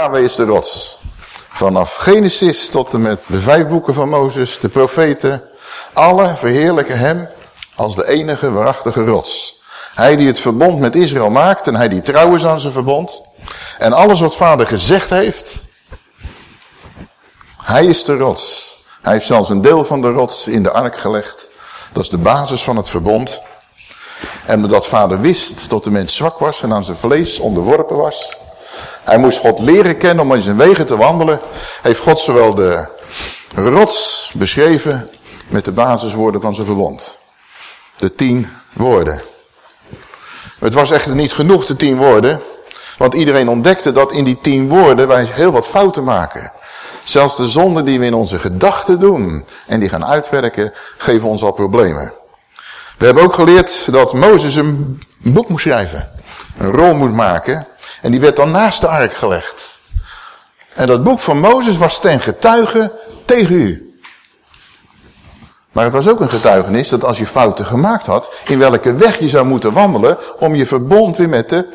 Yahweh is de rots. Vanaf Genesis tot en met de vijf boeken van Mozes, de profeten, alle verheerlijken hem als de enige waarachtige rots. Hij die het verbond met Israël maakt en hij die trouw is aan zijn verbond. En alles wat vader gezegd heeft, hij is de rots. Hij heeft zelfs een deel van de rots in de ark gelegd. Dat is de basis van het verbond. En omdat vader wist dat de mens zwak was en aan zijn vlees onderworpen was. Hij moest God leren kennen om in zijn wegen te wandelen. Heeft God zowel de rots beschreven met de basiswoorden van zijn verbond. De tien woorden. Het was echter niet genoeg, de tien woorden. Want iedereen ontdekte dat in die tien woorden wij heel wat fouten maken. Zelfs de zonden die we in onze gedachten doen en die gaan uitwerken, geven ons al problemen. We hebben ook geleerd dat Mozes een boek moest schrijven. Een rol moet maken. En die werd dan naast de ark gelegd. En dat boek van Mozes was ten getuige tegen u. Maar het was ook een getuigenis dat als je fouten gemaakt had, in welke weg je zou moeten wandelen om je verbond weer met de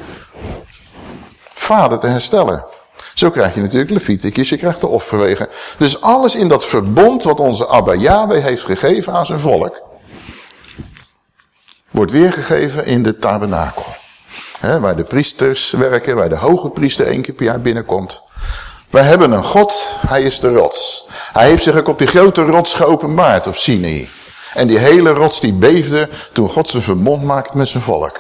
vader te herstellen. Zo krijg je natuurlijk Leviticus, je krijgt de offerwegen. Dus alles in dat verbond wat onze Abba Yahweh heeft gegeven aan zijn volk, wordt weergegeven in de tabernakel. He, waar de priesters werken, waar de hoge priester één keer per jaar binnenkomt. Wij hebben een God, hij is de rots. Hij heeft zich ook op die grote rots geopenbaard op Sinai. En die hele rots die beefde toen God zijn verbond maakte met zijn volk.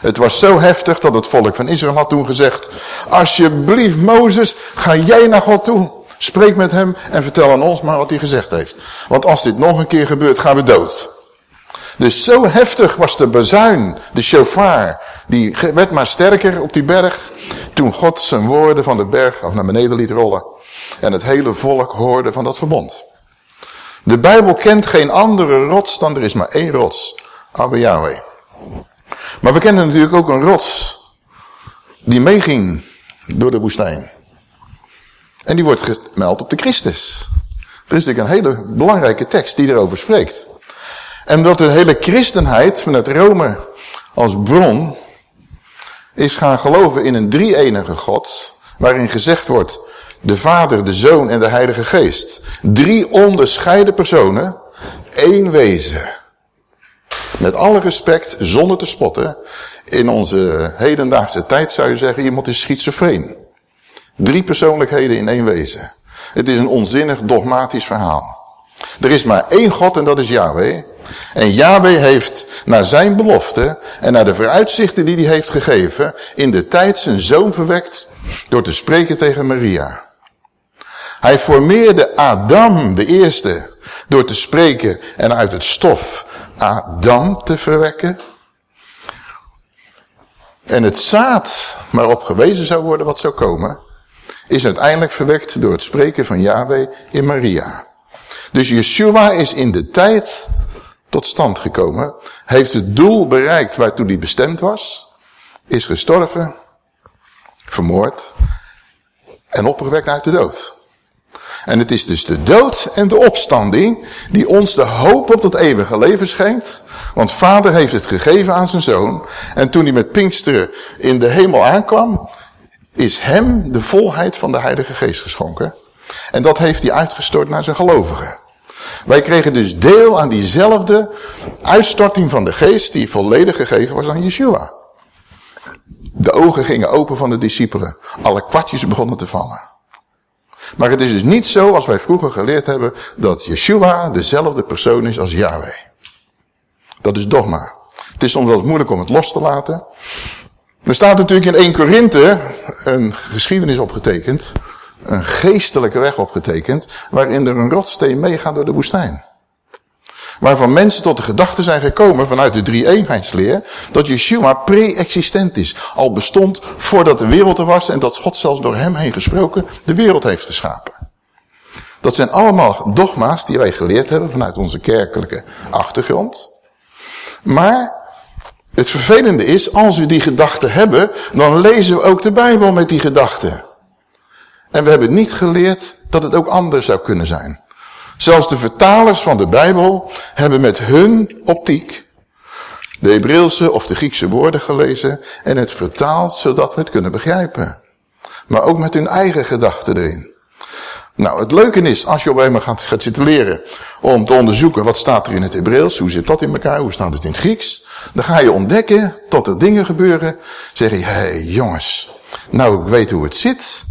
Het was zo heftig dat het volk van Israël had toen gezegd... Alsjeblieft Mozes, ga jij naar God toe. Spreek met hem en vertel aan ons maar wat hij gezegd heeft. Want als dit nog een keer gebeurt, gaan we dood. Dus zo heftig was de bazuin, de shofar, die werd maar sterker op die berg, toen God zijn woorden van de berg af naar beneden liet rollen. En het hele volk hoorde van dat verbond. De Bijbel kent geen andere rots dan er is maar één rots, Abba Yahweh. Maar we kennen natuurlijk ook een rots die meeging door de woestijn. En die wordt gemeld op de Christus. Er is natuurlijk een hele belangrijke tekst die erover spreekt. En omdat de hele christenheid vanuit Rome als bron is gaan geloven in een drie-enige God, waarin gezegd wordt, de Vader, de Zoon en de Heilige Geest. Drie onderscheiden personen, één wezen. Met alle respect, zonder te spotten, in onze hedendaagse tijd zou je zeggen, iemand is schizofreen. Drie persoonlijkheden in één wezen. Het is een onzinnig dogmatisch verhaal. Er is maar één God en dat is Yahweh. En Yahweh heeft naar zijn belofte en naar de vooruitzichten die hij heeft gegeven... in de tijd zijn zoon verwekt door te spreken tegen Maria. Hij formeerde Adam, de eerste, door te spreken en uit het stof Adam te verwekken. En het zaad waarop gewezen zou worden wat zou komen, is uiteindelijk verwekt door het spreken van Yahweh in Maria. Dus Yeshua is in de tijd tot stand gekomen, heeft het doel bereikt waartoe hij bestemd was, is gestorven, vermoord en opgewekt uit de dood. En het is dus de dood en de opstanding die ons de hoop op dat eeuwige leven schenkt. Want vader heeft het gegeven aan zijn zoon. En toen hij met Pinksteren in de hemel aankwam, is hem de volheid van de heilige geest geschonken. En dat heeft hij uitgestort naar zijn gelovigen. Wij kregen dus deel aan diezelfde uitstorting van de geest die volledig gegeven was aan Yeshua. De ogen gingen open van de discipelen. Alle kwartjes begonnen te vallen. Maar het is dus niet zo als wij vroeger geleerd hebben dat Yeshua dezelfde persoon is als Yahweh. Dat is dogma. Het is soms wel moeilijk om het los te laten. Er staat natuurlijk in 1 Korinthe een geschiedenis opgetekend een geestelijke weg opgetekend, waarin er een rotsteen meegaat door de woestijn. Waarvan mensen tot de gedachte zijn gekomen vanuit de drie-eenheidsleer, dat Yeshua pre-existent is. Al bestond voordat de wereld er was en dat God zelfs door hem heen gesproken de wereld heeft geschapen. Dat zijn allemaal dogma's die wij geleerd hebben vanuit onze kerkelijke achtergrond. Maar het vervelende is, als we die gedachten hebben, dan lezen we ook de Bijbel met die gedachten. En we hebben niet geleerd dat het ook anders zou kunnen zijn. Zelfs de vertalers van de Bijbel hebben met hun optiek de Hebreeuwse of de Griekse woorden gelezen en het vertaald zodat we het kunnen begrijpen. Maar ook met hun eigen gedachten erin. Nou, het leuke is, als je op een gaat, gaat zitten leren om te onderzoeken wat staat er in het Hebreeuws, hoe zit dat in elkaar, hoe staat het in het Grieks, dan ga je ontdekken tot er dingen gebeuren. Zeg je, hé hey, jongens, nou ik weet hoe het zit,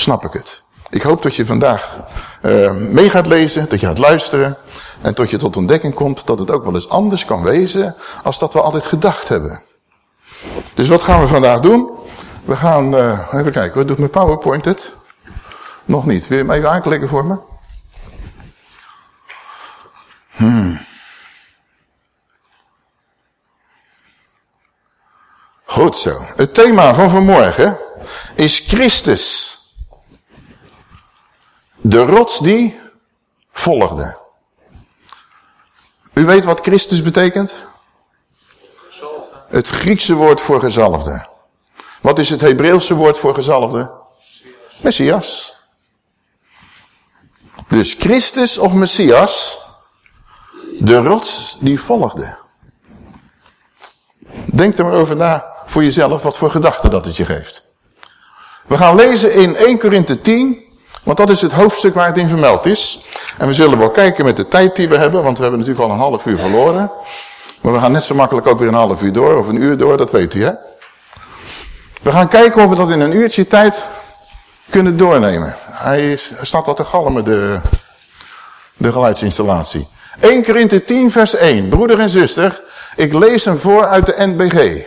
snap ik het. Ik hoop dat je vandaag uh, mee gaat lezen, dat je gaat luisteren en tot je tot ontdekking komt dat het ook wel eens anders kan wezen als dat we altijd gedacht hebben. Dus wat gaan we vandaag doen? We gaan, uh, even kijken, wat doet mijn PowerPoint het? Nog niet. Wil je hem even aanklikken voor me? Hmm. Goed zo. Het thema van vanmorgen is Christus. De rots die volgde. U weet wat Christus betekent? Het Griekse woord voor gezalfde. Wat is het Hebreeuwse woord voor gezalfde? Messias. Dus Christus of Messias, de rots die volgde. Denk er maar over na voor jezelf wat voor gedachten dat het je geeft. We gaan lezen in 1 Korinthe 10, want dat is het hoofdstuk waar het in vermeld is. En we zullen wel kijken met de tijd die we hebben, want we hebben natuurlijk al een half uur verloren. Maar we gaan net zo makkelijk ook weer een half uur door, of een uur door, dat weet u hè. We gaan kijken of we dat in een uurtje tijd kunnen doornemen. Hij, is, staat wat te galmen, de, de geluidsinstallatie. 1 Korinthe 10 vers 1. Broeder en zuster, ik lees hem voor uit de NBG.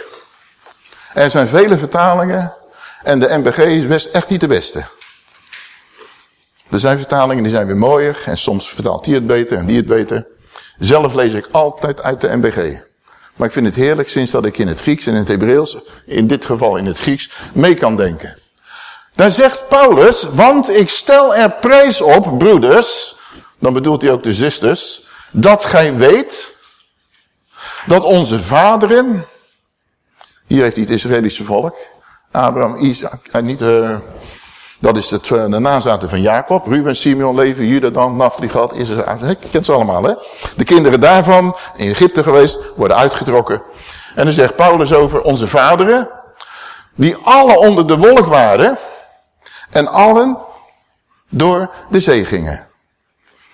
Er zijn vele vertalingen en de NBG is best echt niet de beste. Er zijn vertalingen die zijn weer mooier en soms vertaalt die het beter en die het beter. Zelf lees ik altijd uit de NBG. Maar ik vind het heerlijk sinds dat ik in het Grieks en in het Hebreeuws, in dit geval in het Grieks, mee kan denken. Daar zegt Paulus, want ik stel er prijs op, broeders, dan bedoelt hij ook de zusters, dat gij weet dat onze vaderen, hier heeft hij het Israëlische volk, Abraham, Isaac, en niet, uh, dat is eh, de nazaten van Jacob, Ruben, Simeon, Levi, Juda, Dan, Naphtali, Gad, Israël, je kent ze allemaal hè. De kinderen daarvan, in Egypte geweest, worden uitgetrokken. En dan zegt Paulus over onze vaderen, die alle onder de wolk waren, en allen door de zee gingen.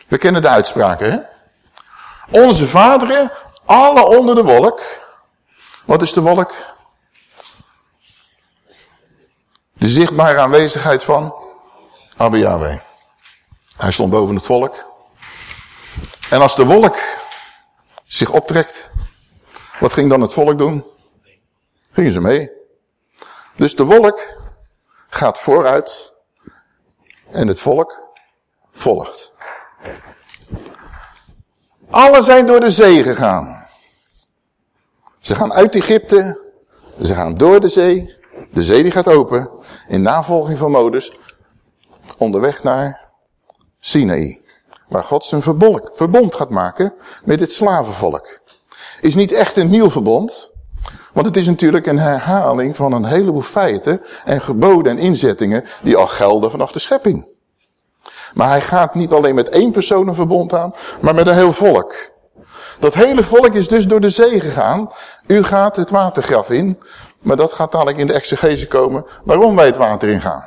We kennen de uitspraken, hè? Onze vaderen, alle onder de wolk. Wat is de wolk? De zichtbare aanwezigheid van Abba Yahweh. Hij stond boven het volk. En als de wolk zich optrekt, wat ging dan het volk doen? Gingen ze mee. Dus de wolk gaat vooruit en het volk volgt. Alle zijn door de zee gegaan. Ze gaan uit Egypte, ze gaan door de zee, de zee die gaat open, in navolging van Mozes, onderweg naar Sinaï. Waar God zijn verbond gaat maken met dit slavenvolk. Is niet echt een nieuw verbond, want het is natuurlijk een herhaling van een heleboel feiten en geboden en inzettingen die al gelden vanaf de schepping. Maar hij gaat niet alleen met één persoon een verbond aan, maar met een heel volk. Dat hele volk is dus door de zee gegaan. U gaat het watergraf in, maar dat gaat dadelijk in de exegese komen waarom wij het water ingaan.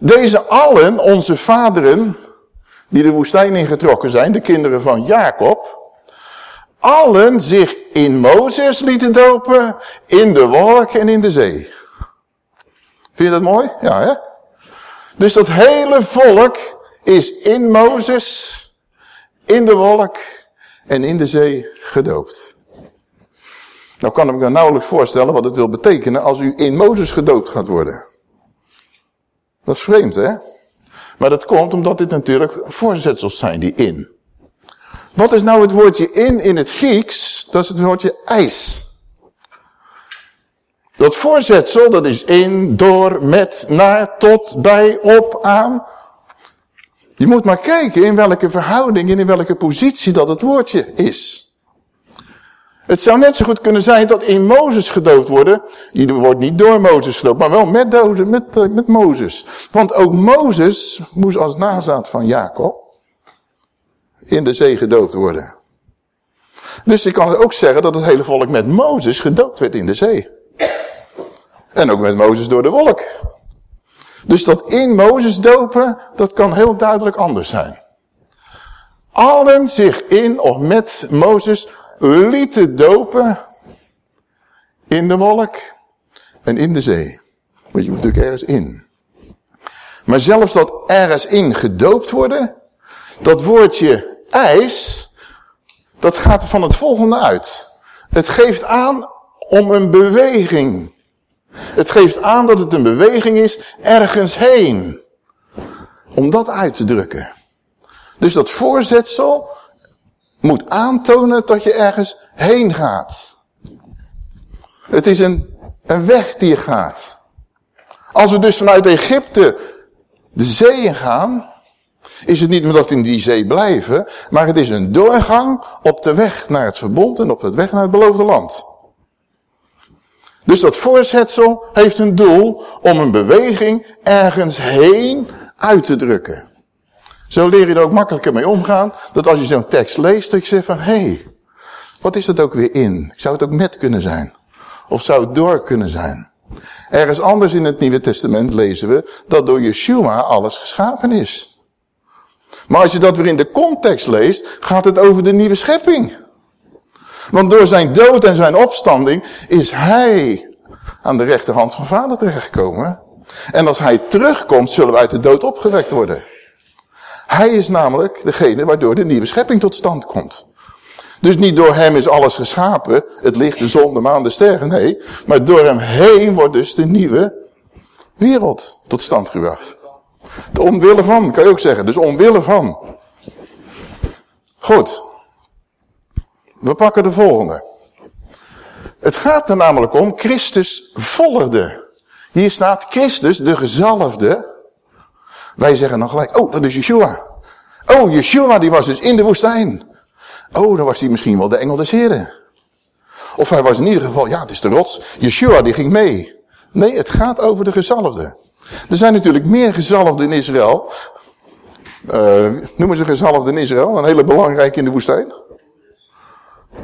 Deze allen, onze vaderen, die de woestijn ingetrokken zijn, de kinderen van Jacob, allen zich in Mozes lieten dopen, in de wolk en in de zee. Vind je dat mooi? Ja, hè? Dus dat hele volk is in Mozes, in de wolk en in de zee gedoopt. Nou kan ik me nauwelijks voorstellen wat het wil betekenen als u in Mozes gedoopt gaat worden. Dat is vreemd, hè? Maar dat komt omdat dit natuurlijk voorzetsels zijn, die in. Wat is nou het woordje in in het Grieks? Dat is het woordje ijs. Dat voorzetsel, dat is in, door, met, naar, tot, bij, op, aan. Je moet maar kijken in welke verhouding en in welke positie dat het woordje is. Het zou net zo goed kunnen zijn dat in Mozes gedoopt worden. Die wordt niet door Mozes gedoopt, maar wel met, doden, met, eh, met Mozes. Want ook Mozes moest als nazaat van Jacob in de zee gedoopt worden. Dus je kan ook zeggen dat het hele volk met Mozes gedoopt werd in de zee. En ook met Mozes door de wolk. Dus dat in Mozes dopen, dat kan heel duidelijk anders zijn. Allen zich in of met Mozes lieten dopen in de wolk en in de zee. Want je moet natuurlijk ergens in. Maar zelfs dat ergens in gedoopt worden, dat woordje ijs, dat gaat van het volgende uit. Het geeft aan om een beweging. Het geeft aan dat het een beweging is ergens heen. Om dat uit te drukken. Dus dat voorzetsel moet aantonen dat je ergens heen gaat. Het is een, een weg die je gaat. Als we dus vanuit Egypte de zee gaan, is het niet omdat we in die zee blijven, maar het is een doorgang op de weg naar het verbond en op de weg naar het beloofde land. Dus dat voorzetsel heeft een doel om een beweging ergens heen uit te drukken. Zo leer je er ook makkelijker mee omgaan, dat als je zo'n tekst leest, dat je zegt van, hé, hey, wat is dat ook weer in? Zou het ook met kunnen zijn? Of zou het door kunnen zijn? Ergens anders in het Nieuwe Testament lezen we dat door Yeshua alles geschapen is. Maar als je dat weer in de context leest, gaat het over de nieuwe schepping. Want door zijn dood en zijn opstanding is hij aan de rechterhand van vader terechtgekomen. En als hij terugkomt, zullen wij uit de dood opgewekt worden. Hij is namelijk degene waardoor de nieuwe schepping tot stand komt. Dus niet door hem is alles geschapen, het licht, de zon, de maan, de sterren, nee. Maar door hem heen wordt dus de nieuwe wereld tot stand gebracht. De omwille van, kan je ook zeggen. Dus omwille van. Goed. We pakken de volgende. Het gaat er namelijk om, Christus volgde. Hier staat Christus, de gezalfde. Wij zeggen dan gelijk, oh, dat is Yeshua. Oh, Yeshua, die was dus in de woestijn. Oh, dan was hij misschien wel de engel des heren. Of hij was in ieder geval, ja, het is de rots. Yeshua, die ging mee. Nee, het gaat over de gezalfde. Er zijn natuurlijk meer gezalfden in Israël. Uh, noemen ze gezalfden in Israël, een hele belangrijke in de woestijn.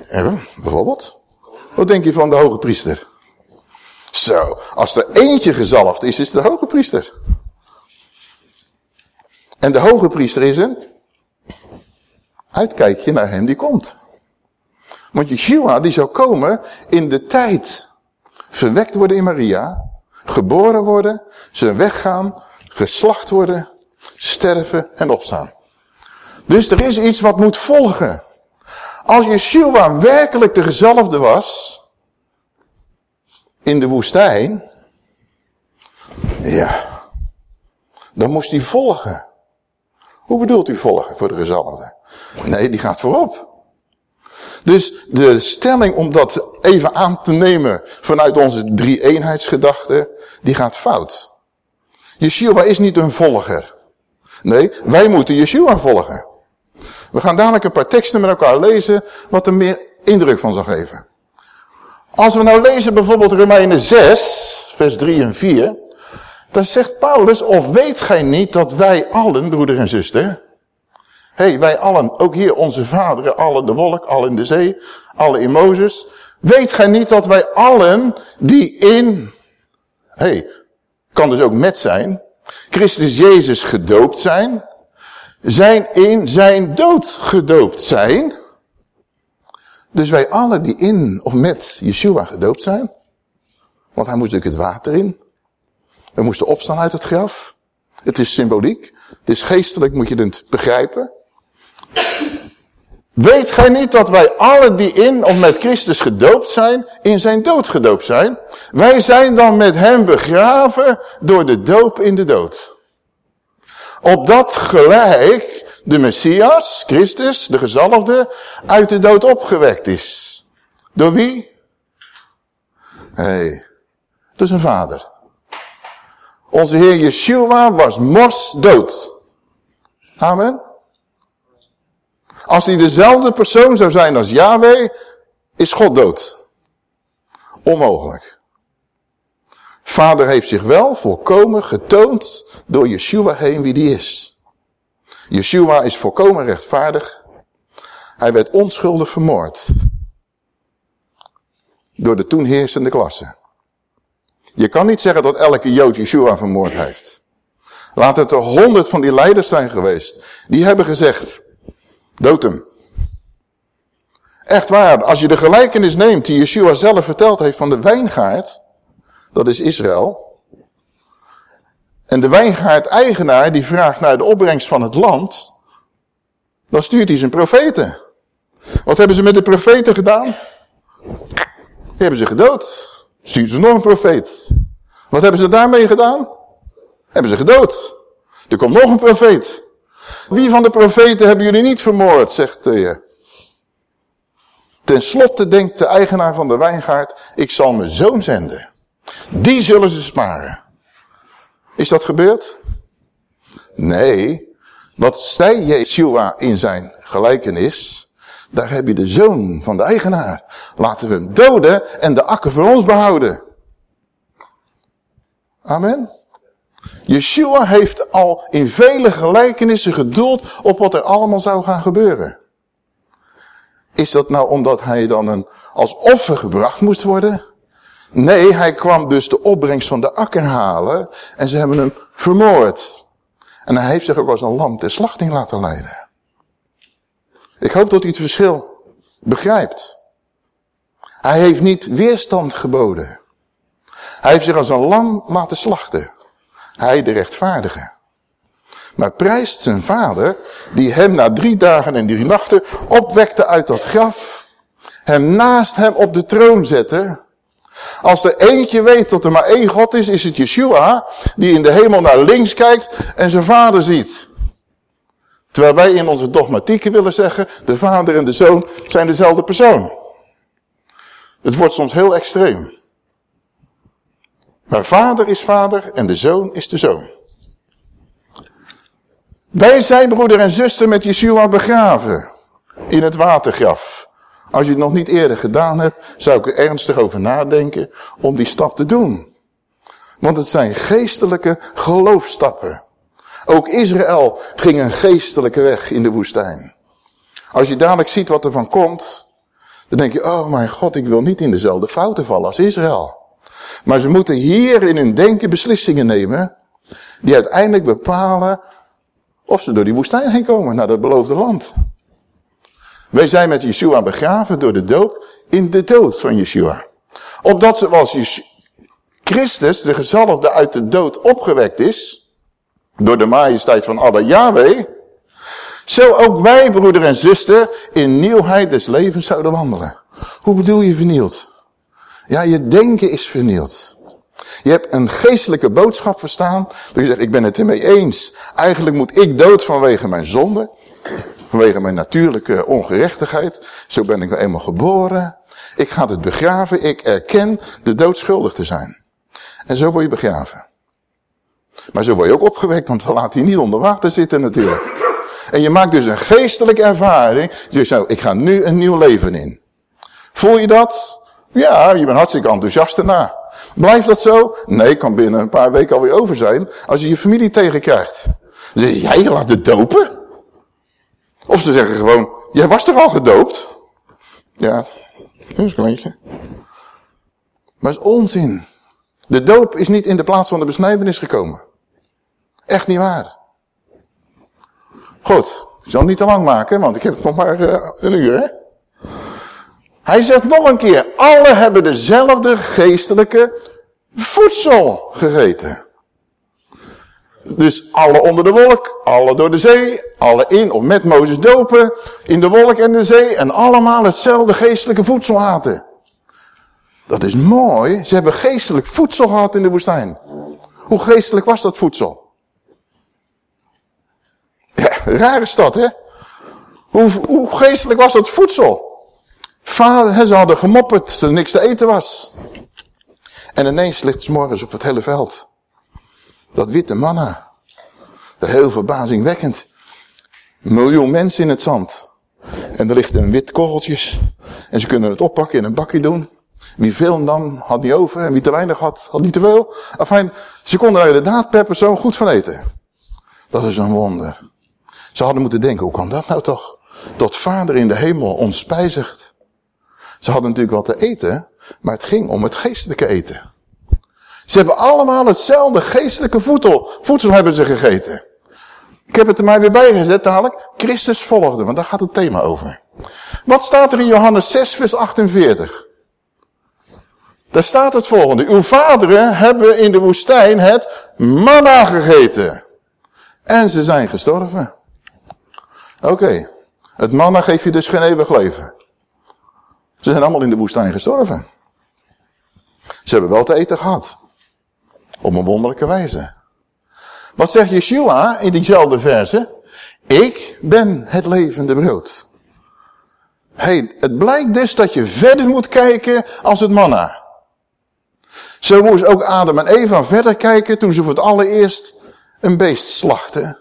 Hebben, bijvoorbeeld. Wat denk je van de hoge priester? Zo, als er eentje gezalfd is, is het de hoge priester. En de hoge priester is een uitkijkje naar hem die komt. Want Yeshua die zou komen in de tijd. Verwekt worden in Maria. Geboren worden. Zijn weggaan. Geslacht worden. Sterven en opstaan. Dus er is iets wat moet volgen. Als Yeshua werkelijk de gezalfde was. In de woestijn. Ja. Dan moest hij volgen. Hoe bedoelt u volgen voor de gezalfde? Nee, die gaat voorop. Dus de stelling om dat even aan te nemen vanuit onze drie-eenheidsgedachte, die gaat fout. Yeshua is niet een volger. Nee, wij moeten Yeshua volgen. We gaan dadelijk een paar teksten met elkaar lezen, wat er meer indruk van zal geven. Als we nou lezen bijvoorbeeld Romeinen 6, vers 3 en 4, dan zegt Paulus, of weet gij niet dat wij allen, broeder en zuster, hey, wij allen, ook hier onze vaderen, allen de wolk, allen in de zee, allen in Mozes. Weet gij niet dat wij allen die in, hey, kan dus ook met zijn, Christus Jezus gedoopt zijn, zijn in zijn dood gedoopt zijn. Dus wij allen die in of met Yeshua gedoopt zijn, want hij moest natuurlijk het water in. We moesten opstaan uit het graf. Het is symboliek. Het is geestelijk, moet je het begrijpen. Weet gij niet dat wij alle die in of met Christus gedoopt zijn, in zijn dood gedoopt zijn? Wij zijn dan met hem begraven door de doop in de dood. Opdat gelijk de Messias, Christus, de gezalfde, uit de dood opgewekt is. Door wie? Hé, hey, zijn vader. Onze Heer Yeshua was mos dood. Amen. Als hij dezelfde persoon zou zijn als Yahweh, is God dood. Onmogelijk. Vader heeft zich wel volkomen getoond door Yeshua heen wie die is. Yeshua is volkomen rechtvaardig. Hij werd onschuldig vermoord. Door de toen heersende klasse. Je kan niet zeggen dat elke Jood Yeshua vermoord heeft. Laat het er honderd van die leiders zijn geweest. Die hebben gezegd, dood hem. Echt waar, als je de gelijkenis neemt die Yeshua zelf verteld heeft van de wijngaard, dat is Israël. En de wijngaard-eigenaar die vraagt naar de opbrengst van het land, dan stuurt hij zijn profeten. Wat hebben ze met de profeten gedaan? Die hebben ze gedood. Stuurt ze nog een profeet. Wat hebben ze daarmee gedaan? Hebben ze gedood. Er komt nog een profeet. Wie van de profeten hebben jullie niet vermoord, zegt heer. Ten slotte denkt de eigenaar van de wijngaard, ik zal mijn zoon zenden. Die zullen ze sparen. Is dat gebeurd? Nee. Wat zei Yeshua in zijn gelijkenis? Daar heb je de zoon van de eigenaar. Laten we hem doden en de akker voor ons behouden. Amen. Yeshua heeft al in vele gelijkenissen geduld op wat er allemaal zou gaan gebeuren. Is dat nou omdat hij dan een, als offer gebracht moest worden? Nee, hij kwam dus de opbrengst van de akker halen en ze hebben hem vermoord. En hij heeft zich ook als een lam ter slachting laten leiden. Ik hoop dat u het verschil begrijpt. Hij heeft niet weerstand geboden. Hij heeft zich als een lam laten slachten. Hij de rechtvaardige. Maar prijst zijn vader, die hem na drie dagen en drie nachten opwekte uit dat graf, hem naast hem op de troon zette. Als er eentje weet dat er maar één God is, is het Yeshua, die in de hemel naar links kijkt en zijn vader ziet. Terwijl wij in onze dogmatieken willen zeggen, de vader en de zoon zijn dezelfde persoon. Het wordt soms heel extreem. Maar vader is vader en de zoon is de zoon. Wij zijn broeder en zuster met Yeshua begraven in het watergraf. Als je het nog niet eerder gedaan hebt, zou ik er ernstig over nadenken om die stap te doen. Want het zijn geestelijke geloofstappen. Ook Israël ging een geestelijke weg in de woestijn. Als je dadelijk ziet wat er van komt, dan denk je, oh mijn God, ik wil niet in dezelfde fouten vallen als Israël. Maar ze moeten hier in hun denken beslissingen nemen, die uiteindelijk bepalen of ze door die woestijn heen komen, naar dat beloofde land. Wij zijn met Yeshua begraven door de doop in de dood van Yeshua. Opdat zoals Christus, de gezalfde uit de dood opgewekt is, door de majesteit van Abba Yahweh, zo ook wij, broeder en zuster, in nieuwheid des levens zouden wandelen. Hoe bedoel je vernield? Ja, je denken is vernield. Je hebt een geestelijke boodschap verstaan. Dat je zegt, ik ben het ermee eens. Eigenlijk moet ik dood vanwege mijn zonde. Vanwege mijn natuurlijke ongerechtigheid. Zo ben ik nou eenmaal geboren. Ik ga het begraven. Ik erken de dood schuldig te zijn. En zo word je begraven. Maar zo word je ook opgewekt, want we laten je niet onder water zitten natuurlijk. En je maakt dus een geestelijke ervaring. Je zegt, ik ga nu een nieuw leven in. Voel je dat? Ja, je bent hartstikke enthousiast erna. Blijft dat zo? Nee, kan binnen een paar weken alweer over zijn. Als je je familie tegenkrijgt. Dan zeg je, jij laat het dopen? Of ze zeggen gewoon, jij was toch al gedoopt? Ja, dat is een kleintje. Maar het is onzin. De doop is niet in de plaats van de besnijdenis gekomen. Echt niet waar. Goed, ik zal het niet te lang maken, want ik heb nog maar uh, een uur. Hè? Hij zegt nog een keer, alle hebben dezelfde geestelijke voedsel gegeten. Dus alle onder de wolk, alle door de zee, alle in of met Mozes dopen, in de wolk en de zee en allemaal hetzelfde geestelijke voedsel aten. Dat is mooi, ze hebben geestelijk voedsel gehad in de woestijn. Hoe geestelijk was dat voedsel? Rare stad, hè? Hoe, hoe geestelijk was dat voedsel? Vader, ze hadden gemopperd dat er niks te eten was. En ineens ligt het morgens op het hele veld. Dat witte manna. Dat heel verbazingwekkend. Een miljoen mensen in het zand. En er ligt een wit korreltjes. En ze kunnen het oppakken in een bakje doen. Wie veel nam, had niet over. En wie te weinig had, had niet te veel. Enfin, ze konden er inderdaad per persoon goed van eten. Dat is een wonder. Ze hadden moeten denken, hoe kan dat nou toch? Dat vader in de hemel ons spijzigt. Ze hadden natuurlijk wat te eten, maar het ging om het geestelijke eten. Ze hebben allemaal hetzelfde geestelijke voedsel, voedsel hebben ze gegeten. Ik heb het er maar weer bij gezet dadelijk. Christus volgde, want daar gaat het thema over. Wat staat er in Johannes 6 vers 48? Daar staat het volgende. Uw vaderen hebben in de woestijn het manna gegeten. En ze zijn gestorven. Oké. Het manna geeft je dus geen eeuwig leven. Ze zijn allemaal in de woestijn gestorven. Ze hebben wel te eten gehad. Op een wonderlijke wijze. Wat zegt Yeshua in diezelfde verse? Ik ben het levende brood. Hey, het blijkt dus dat je verder moet kijken als het manna. Zo moest ook Adam en Eva verder kijken toen ze voor het allereerst een beest slachten.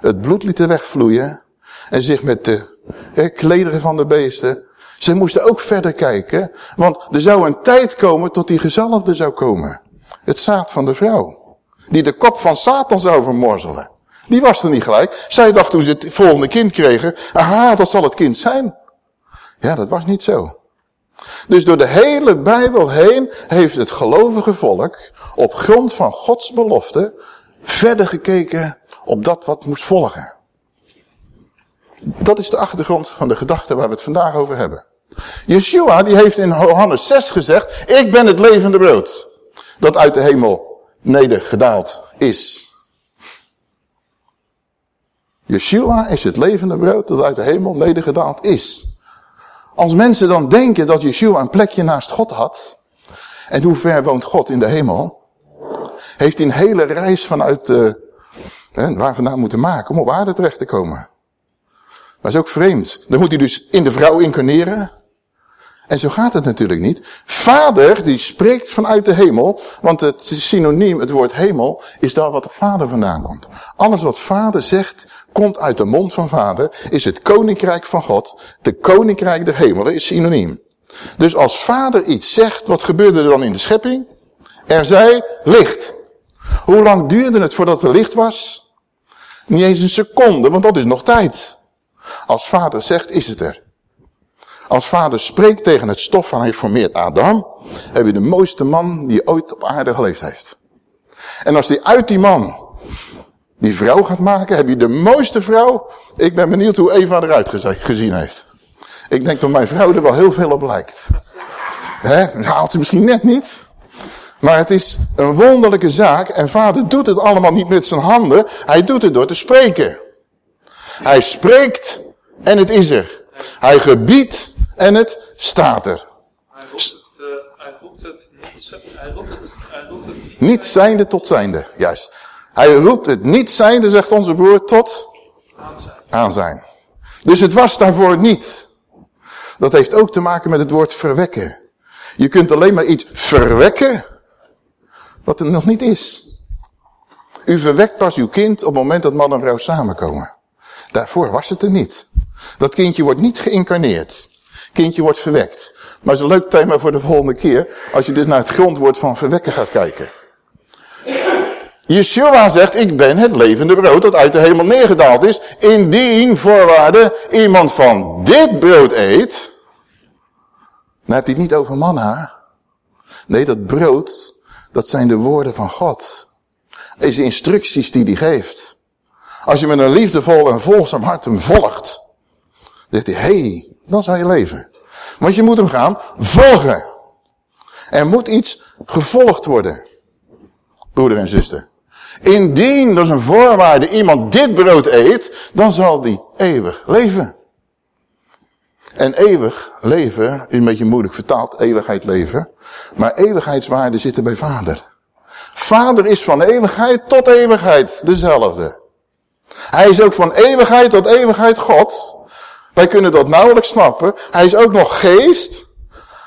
Het bloed lieten wegvloeien. En zich met de hè, klederen van de beesten. Ze moesten ook verder kijken. Want er zou een tijd komen tot die gezalfde zou komen. Het zaad van de vrouw. Die de kop van Satan zou vermorzelen. Die was er niet gelijk. Zij dacht toen ze het volgende kind kregen. Aha, dat zal het kind zijn. Ja, dat was niet zo. Dus door de hele Bijbel heen heeft het gelovige volk op grond van Gods belofte verder gekeken op dat wat moest volgen. Dat is de achtergrond van de gedachte waar we het vandaag over hebben. Yeshua die heeft in Johannes 6 gezegd, ik ben het levende brood dat uit de hemel nedergedaald is. Yeshua is het levende brood dat uit de hemel nedergedaald is. Als mensen dan denken dat Yeshua een plekje naast God had, en hoe ver woont God in de hemel, heeft hij een hele reis vanuit, uh, waar vandaan moeten maken om op aarde terecht te komen. Dat is ook vreemd. Dan moet hij dus in de vrouw incarneren. En zo gaat het natuurlijk niet. Vader, die spreekt vanuit de hemel, want het synoniem, het woord hemel, is daar wat de vader vandaan komt. Alles wat vader zegt, komt uit de mond van vader, is het koninkrijk van God. De koninkrijk der hemelen is synoniem. Dus als vader iets zegt, wat gebeurde er dan in de schepping? Er zei licht. Hoe lang duurde het voordat er licht was? Niet eens een seconde, want dat is nog tijd. Als vader zegt, is het er. Als vader spreekt tegen het stof van hij formeert Adam, heb je de mooiste man die ooit op aarde geleefd heeft. En als hij uit die man die vrouw gaat maken, heb je de mooiste vrouw. Ik ben benieuwd hoe Eva eruit gezien heeft. Ik denk dat mijn vrouw er wel heel veel op lijkt. He, haalt ze misschien net niet. Maar het is een wonderlijke zaak. En vader doet het allemaal niet met zijn handen. Hij doet het door te spreken. Hij spreekt en het is er. Hij gebiedt en het staat er. Hij roept het, niet, hij roept het, hij roept het niet, niet zijnde tot zijnde, juist. Hij roept het niet zijnde, zegt onze broer, tot aan zijn. Dus het was daarvoor niet. Dat heeft ook te maken met het woord verwekken. Je kunt alleen maar iets verwekken wat er nog niet is. U verwekt pas uw kind op het moment dat man en vrouw samenkomen. Daarvoor was het er niet. Dat kindje wordt niet geïncarneerd. Kindje wordt verwekt. Maar het is een leuk thema voor de volgende keer. Als je dus naar het grondwoord van verwekken gaat kijken. Yeshua zegt, ik ben het levende brood dat uit de hemel neergedaald is. Indien, voorwaarde, iemand van dit brood eet. Dan heb je het niet over manna. Nee, dat brood, dat zijn de woorden van God. Deze instructies die hij geeft. Als je met een liefdevol en volgzaam hart hem volgt. Zegt hij, hé, hey, dan zal je leven. Want je moet hem gaan volgen. Er moet iets gevolgd worden. Broeder en zuster. Indien, dat is een voorwaarde, iemand dit brood eet, dan zal die eeuwig leven. En eeuwig leven, is een beetje moeilijk vertaald, eeuwigheid leven. Maar eeuwigheidswaarde zitten bij vader. Vader is van eeuwigheid tot eeuwigheid dezelfde. Hij is ook van eeuwigheid tot eeuwigheid God. Wij kunnen dat nauwelijks snappen. Hij is ook nog geest.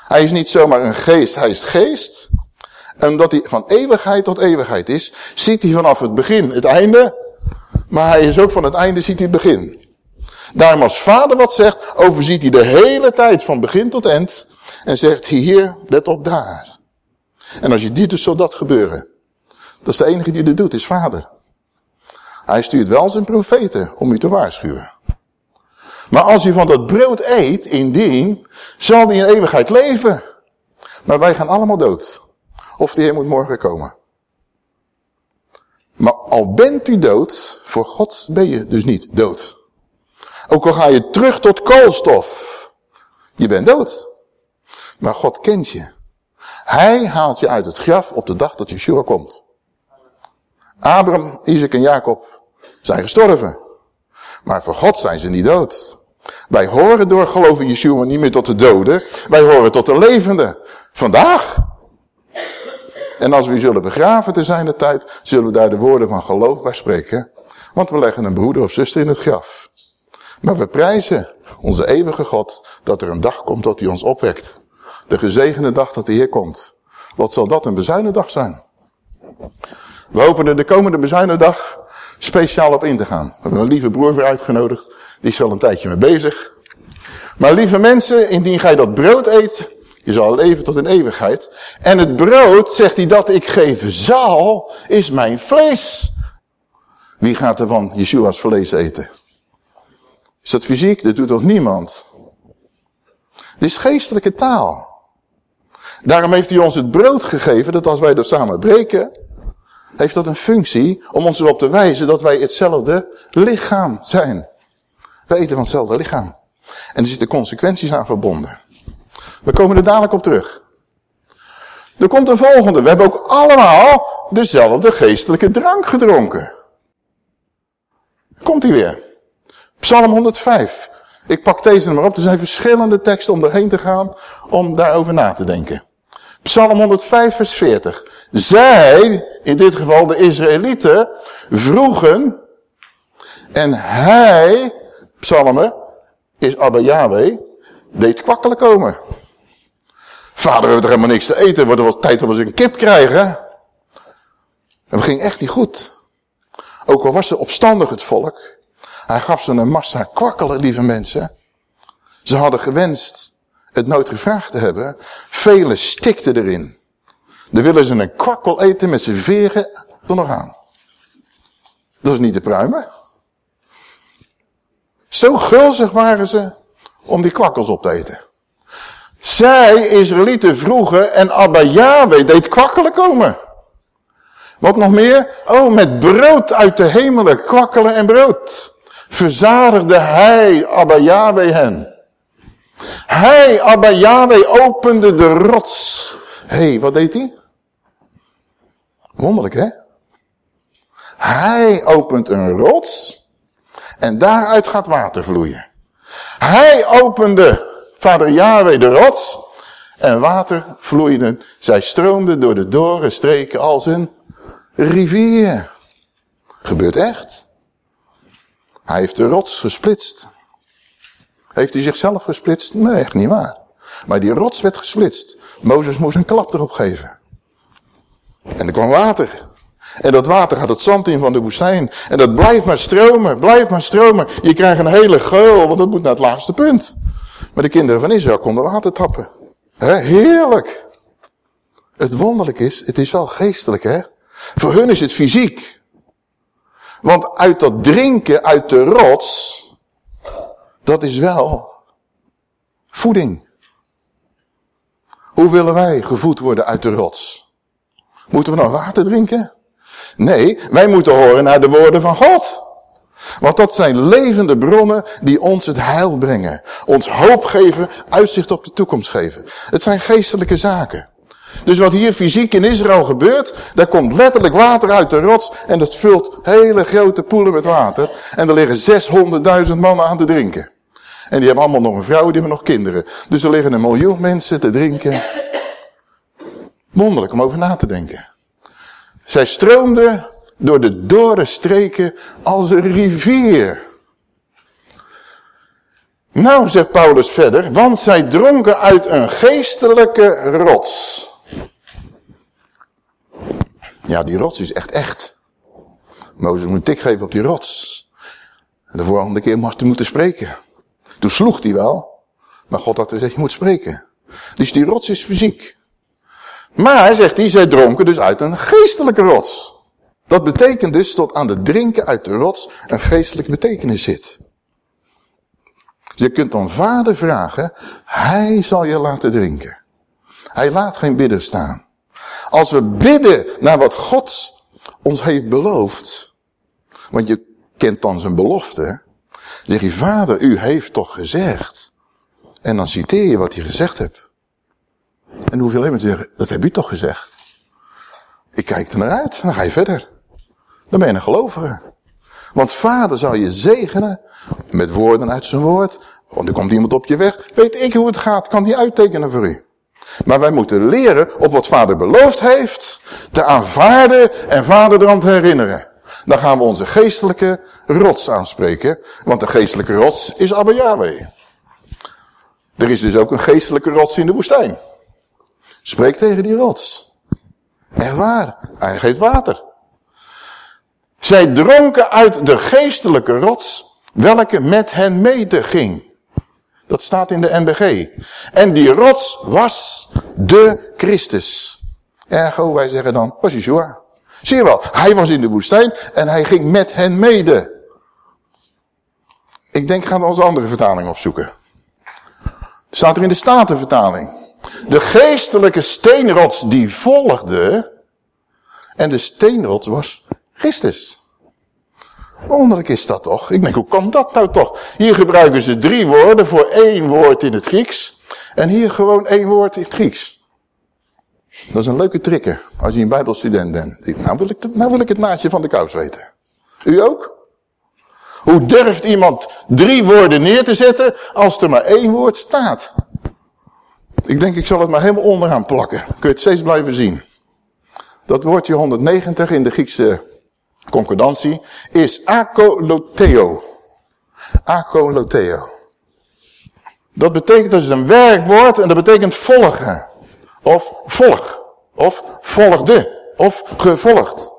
Hij is niet zomaar een geest, hij is geest. En omdat hij van eeuwigheid tot eeuwigheid is, ziet hij vanaf het begin het einde. Maar hij is ook van het einde, ziet hij het begin. Daarom als vader wat zegt, overziet hij de hele tijd van begin tot eind. En zegt hier, let op daar. En als je dit doet, zal dat gebeuren. Dat is de enige die dit doet, is vader. Hij stuurt wel zijn profeten om u te waarschuwen. Maar als u van dat brood eet, indien, zal die in eeuwigheid leven. Maar wij gaan allemaal dood. of de Heer moet morgen komen. Maar al bent u dood, voor God ben je dus niet dood. Ook al ga je terug tot koolstof. Je bent dood. Maar God kent je. Hij haalt je uit het graf op de dag dat Yeshua komt. Abraham, Isaac en Jacob zijn gestorven. Maar voor God zijn ze niet dood. Wij horen door geloof in Yeshua niet meer tot de doden. Wij horen tot de levenden. Vandaag. En als we zullen begraven te zijn de tijd, zullen we daar de woorden van geloof bij spreken. Want we leggen een broeder of zuster in het graf. Maar we prijzen onze eeuwige God dat er een dag komt dat hij ons opwekt. De gezegende dag dat de Heer komt. Wat zal dat een bezuinendag zijn? We hopen er de komende bezuinendag speciaal op in te gaan. We hebben een lieve broer weer uitgenodigd. Die is al een tijdje mee bezig. Maar lieve mensen, indien gij dat brood eet, je zal leven tot een eeuwigheid. En het brood, zegt hij, dat ik geven zal, is mijn vlees. Wie gaat er van Yeshua's vlees eten? Is dat fysiek? Dat doet toch niemand? Dit is geestelijke taal. Daarom heeft hij ons het brood gegeven, dat als wij dat samen breken, heeft dat een functie om ons erop te wijzen dat wij hetzelfde lichaam zijn. Wij eten van hetzelfde lichaam. En er zitten consequenties aan verbonden. We komen er dadelijk op terug. Er komt een volgende. We hebben ook allemaal dezelfde geestelijke drank gedronken. Komt hij weer. Psalm 105. Ik pak deze maar op. Er zijn verschillende teksten om erheen te gaan om daarover na te denken. Psalm 105 vers 40. Zij, in dit geval de Israëlieten, vroegen en hij, psalmen, is Abba Yahweh, deed kwakkelen komen. Vader, we hebben er helemaal niks te eten. Wordt er tijd dat we een kip krijgen. En het ging echt niet goed. Ook al was ze opstandig het volk. Hij gaf ze een massa kwakkelen, lieve mensen. Ze hadden gewenst het nooit gevraagd te hebben. Velen stikten erin. Dan willen ze een kwakkel eten met z'n veren er nog aan. Dat is niet te pruimen. Zo gulzig waren ze om die kwakkels op te eten. Zij, Israëlieten, vroegen en Abba Yahweh deed kwakkelen komen. Wat nog meer? Oh, met brood uit de hemelen, kwakkelen en brood. Verzadigde hij, Abba Yahweh, hen. Hij, Abba Yahweh, opende de rots. Hé, hey, wat deed hij? Wonderlijk, hè? Hij opent een rots en daaruit gaat water vloeien. Hij opende, vader Yahweh, de rots en water vloeide. Zij stroomde door de doren streken als een rivier. Gebeurt echt. Hij heeft de rots gesplitst. Heeft hij zichzelf gesplitst? Nee, echt niet waar. Maar die rots werd gesplitst. Mozes moest een klap erop geven. En er kwam water. En dat water gaat het zand in van de woestijn. En dat blijft maar stromen, blijft maar stromen. Je krijgt een hele geul, want dat moet naar het laagste punt. Maar de kinderen van Israël konden water tappen. He, heerlijk. Het wonderlijk is, het is wel geestelijk hè. Voor hun is het fysiek. Want uit dat drinken uit de rots, dat is wel voeding. Hoe willen wij gevoed worden uit de rots? Moeten we nou water drinken? Nee, wij moeten horen naar de woorden van God. Want dat zijn levende bronnen die ons het heil brengen. Ons hoop geven, uitzicht op de toekomst geven. Het zijn geestelijke zaken. Dus wat hier fysiek in Israël gebeurt, daar komt letterlijk water uit de rots en dat vult hele grote poelen met water. En er liggen 600.000 mannen aan te drinken. En die hebben allemaal nog een vrouw, die hebben nog kinderen. Dus er liggen een miljoen mensen te drinken. Wonderlijk om over na te denken. Zij stroomde door de dorre streken als een rivier. Nou, zegt Paulus verder, want zij dronken uit een geestelijke rots. Ja, die rots is echt echt. Mozes moet een tik geven op die rots. De volgende keer moest hij moeten spreken. Toen sloeg hij wel. Maar God had gezegd, je moet spreken. Dus die rots is fysiek. Maar, zegt hij, zij dronken dus uit een geestelijke rots. Dat betekent dus dat aan de drinken uit de rots een geestelijke betekenis zit. je kunt dan vader vragen, hij zal je laten drinken. Hij laat geen bidder staan. Als we bidden naar wat God ons heeft beloofd. Want je kent dan zijn belofte. Zeg je, vader, u heeft toch gezegd. En dan citeer je wat hij gezegd hebt. En hoeveel hebben te zeggen, dat heb u toch gezegd. Ik kijk er naar uit, dan ga je verder. Dan ben je een gelovige. Want vader zal je zegenen met woorden uit zijn woord. Want er komt iemand op je weg. Weet ik hoe het gaat, kan die uittekenen voor u. Maar wij moeten leren op wat vader beloofd heeft, te aanvaarden en vader eraan te herinneren. Dan gaan we onze geestelijke rots aanspreken. Want de geestelijke rots is Abba Yahweh. Er is dus ook een geestelijke rots in de woestijn. Spreek tegen die rots. Echt waar, hij geeft water. Zij dronken uit de geestelijke rots, welke met hen mede ging. Dat staat in de NBG. En die rots was de Christus. Ergo, wij zeggen dan, was Yeshua. Zie je wel, hij was in de woestijn en hij ging met hen mede. Ik denk, gaan we onze andere vertaling opzoeken. Staat er in de Statenvertaling. De geestelijke steenrots die volgde. En de steenrots was Christus. Wonderlijk is dat toch? Ik denk, hoe kan dat nou toch? Hier gebruiken ze drie woorden voor één woord in het Grieks. En hier gewoon één woord in het Grieks. Dat is een leuke trikker als je een bijbelstudent bent. Nou wil, ik, nou wil ik het naadje van de kous weten. U ook? Hoe durft iemand drie woorden neer te zetten als er maar één woord staat? Ik denk ik zal het maar helemaal onderaan plakken. Kun je het steeds blijven zien. Dat woordje 190 in de Griekse concordantie is akoloteo. Akoloteo. Dat betekent, dat is een werkwoord en dat betekent volgen. Of volg. Of volgde. Of gevolgd.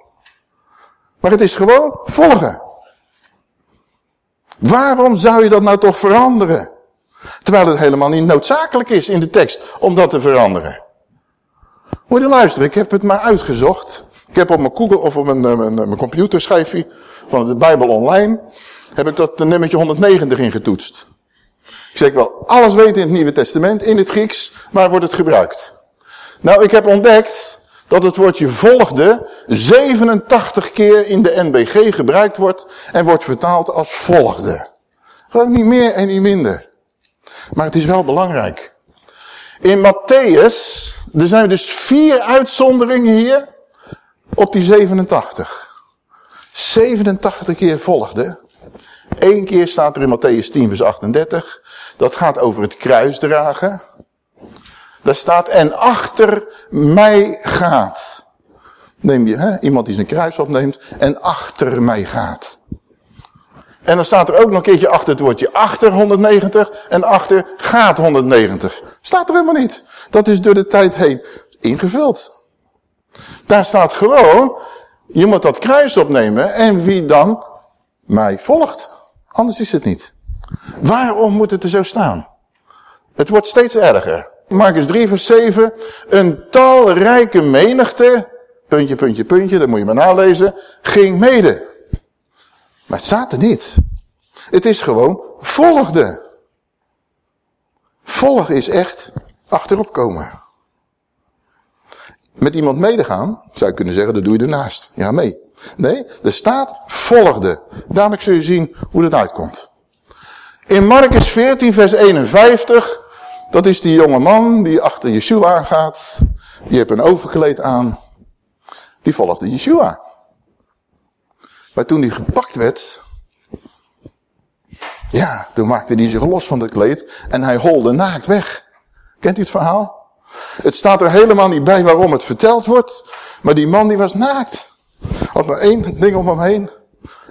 Maar het is gewoon volgen. Waarom zou je dat nou toch veranderen? Terwijl het helemaal niet noodzakelijk is in de tekst om dat te veranderen. Moet je luisteren, ik heb het maar uitgezocht. Ik heb op mijn Google of op mijn, eh, mijn, mijn computerschijfje van de Bijbel online, heb ik dat nummertje 190 ingetoetst. Ik zeg wel, alles weten in het Nieuwe Testament, in het Grieks, maar wordt het gebruikt. Nou, ik heb ontdekt dat het woordje volgde 87 keer in de NBG gebruikt wordt en wordt vertaald als volgde. Gewoon niet meer en niet minder. Maar het is wel belangrijk. In Matthäus, er zijn dus vier uitzonderingen hier op die 87. 87 keer volgde. Eén keer staat er in Matthäus 10 vers 38. Dat gaat over het kruis dragen. Daar staat, en achter mij gaat. Neem je, hè, iemand die zijn kruis opneemt en achter mij gaat. En dan staat er ook nog een keertje achter het woordje achter 190 en achter gaat 190. Staat er helemaal niet. Dat is door de tijd heen ingevuld. Daar staat gewoon, je moet dat kruis opnemen en wie dan mij volgt. Anders is het niet. Waarom moet het er zo staan? Het wordt steeds erger. Marcus 3 vers 7. Een talrijke menigte, puntje, puntje, puntje, dat moet je maar nalezen, ging mede. Maar het staat er niet. Het is gewoon volgde. Volg is echt achterop komen. Met iemand medegaan, zou je kunnen zeggen, dat doe je ernaast. Ja, mee. Nee, er staat volgde. Dadelijk zul je zien hoe dat uitkomt. In Marcus 14 vers 51, dat is die jonge man die achter Yeshua aangaat. Die heeft een overkleed aan. Die volgde Yeshua. Maar toen hij gepakt werd, ja, toen maakte hij zich los van het kleed en hij holde naakt weg. Kent u het verhaal? Het staat er helemaal niet bij waarom het verteld wordt, maar die man die was naakt. Had maar één ding om hem heen